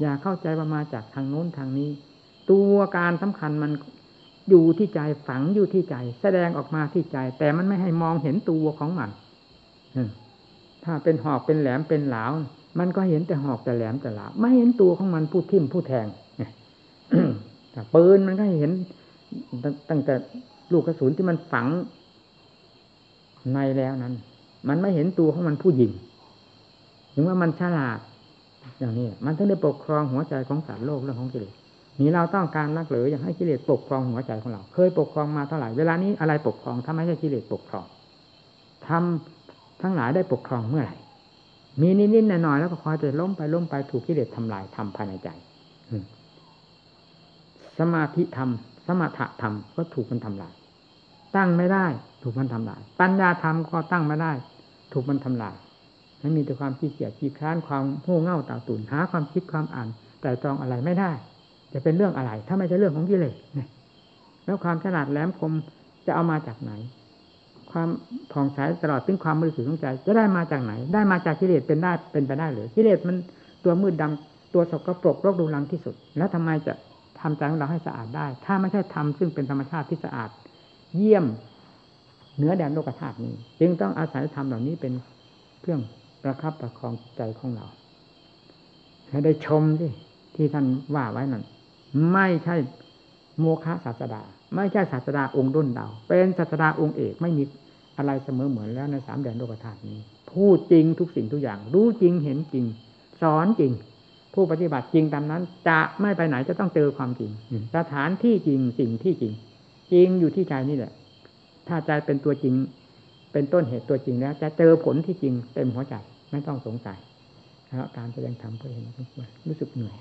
อย่าเข้าใจว่ามาจากทางโน้นทางนี้ ตัวการสำคัญมัน อยู่ที่ใจฝังอยู่ที่ใจ แสดงออกมาที่ใจ แต่มันไม่ให้มองเห็นตัวของมันถ้าเป็นหอกเป็นแหลมเป็นหลาวมันก็เห็นแต่หอกแต่แหลมแต่หลาวไม่เห็นตัวของมันผู้ทิ่มผู้แทงแต่ปืนมันก็เห็นตั้งแต่ลูกกระสุนที่มันฝังในแล้วนั้น มันไม่เห็นตัวของมันผู้ยิงถึงว่ามันฉลาดอย่างนี้มันถึงได้ปกครองหัวใจของสัตว์โลกเรื่องของกิเลส นี่เราต้องการนักหรืออยากให้กิเลสปกครองหัวใจของเรา เคยปกครองมาเท่าไหร่เวลานี้อะไรปกครองถ้าไม่ใช่กิเลสปกครองทำทั้งหลายได้ปกครองเมื่อไหร่มีนิดๆหน่อยๆแล้วก็คอยจะล้มไปล้มไปถูกกิเลสทำลายทำภายในใจสมาธิธรรม สมถะธรรมก็ถูกมันทำลาย ตั้งไม่ได้ ถูกมันทำลาย ปัญญาธรรมก็ตั้งไม่ได้ ถูกมันทำลายไม่มีแต่ความขี้เกียจขี้ค้านความโง่เง่าตาตุนหาความคิดความอ่านแต่ตรองอะไรไม่ได้ จะเป็นเรื่องอะไร ถ้าไม่ใช่เรื่องของกิเลสแล้วความฉลาดแหลมคมจะเอามาจากไหน ความผ่องใสตลอดถึงความบริสุทธิ์ของใจจะได้มาจากไหน ได้มาจากกิเลสเป็นได้เป็นไปได้หรือกิเลสมันตัวมืดดำตัวสกปรกโรคดูรังที่สุด แล้วทำไมจะทำใจของเราให้สะอาดได้ ถ้าไม่ใช่ทำซึ่งเป็นธรรมชาติที่สะอาด เยี่ยมเหนือแดนโลกธาตุนี้ จึงต้องอาศัยธรรมเหล่านี้เป็นเครื่องประคับประคองใจของเราให้ได้ชมที่ที่ท่านว่าไว้นั่น ไม่ใช่โมฆะศาสดา ไม่ใช่ศาสดาองค์ด้นดาวเป็นศาสดาองค์เอกไม่มีอะไรเสมอเหมือนแล้วในสามแดนโลกธาตุนี้พูดจริงทุกสิ่งทุกอย่าง รู้จริงเห็นจริง สอนจริง ผู้ปฏิบัติจริงตามนั้น จะไม่ไปไหนจะต้องเจอความจริง สถานที่จริงสิ่งที่จริง จริงอยู่ที่ใจนี่แหละ ถ้าใจเป็นตัวจริง เป็นต้นเหตุตัวจริงแล้ว จะเจอผลที่จริงเต็มหัวใจไม่ต้องสงสัยแล้วการแสดงธรรมก็เห็นรู้สึกเหนื่อย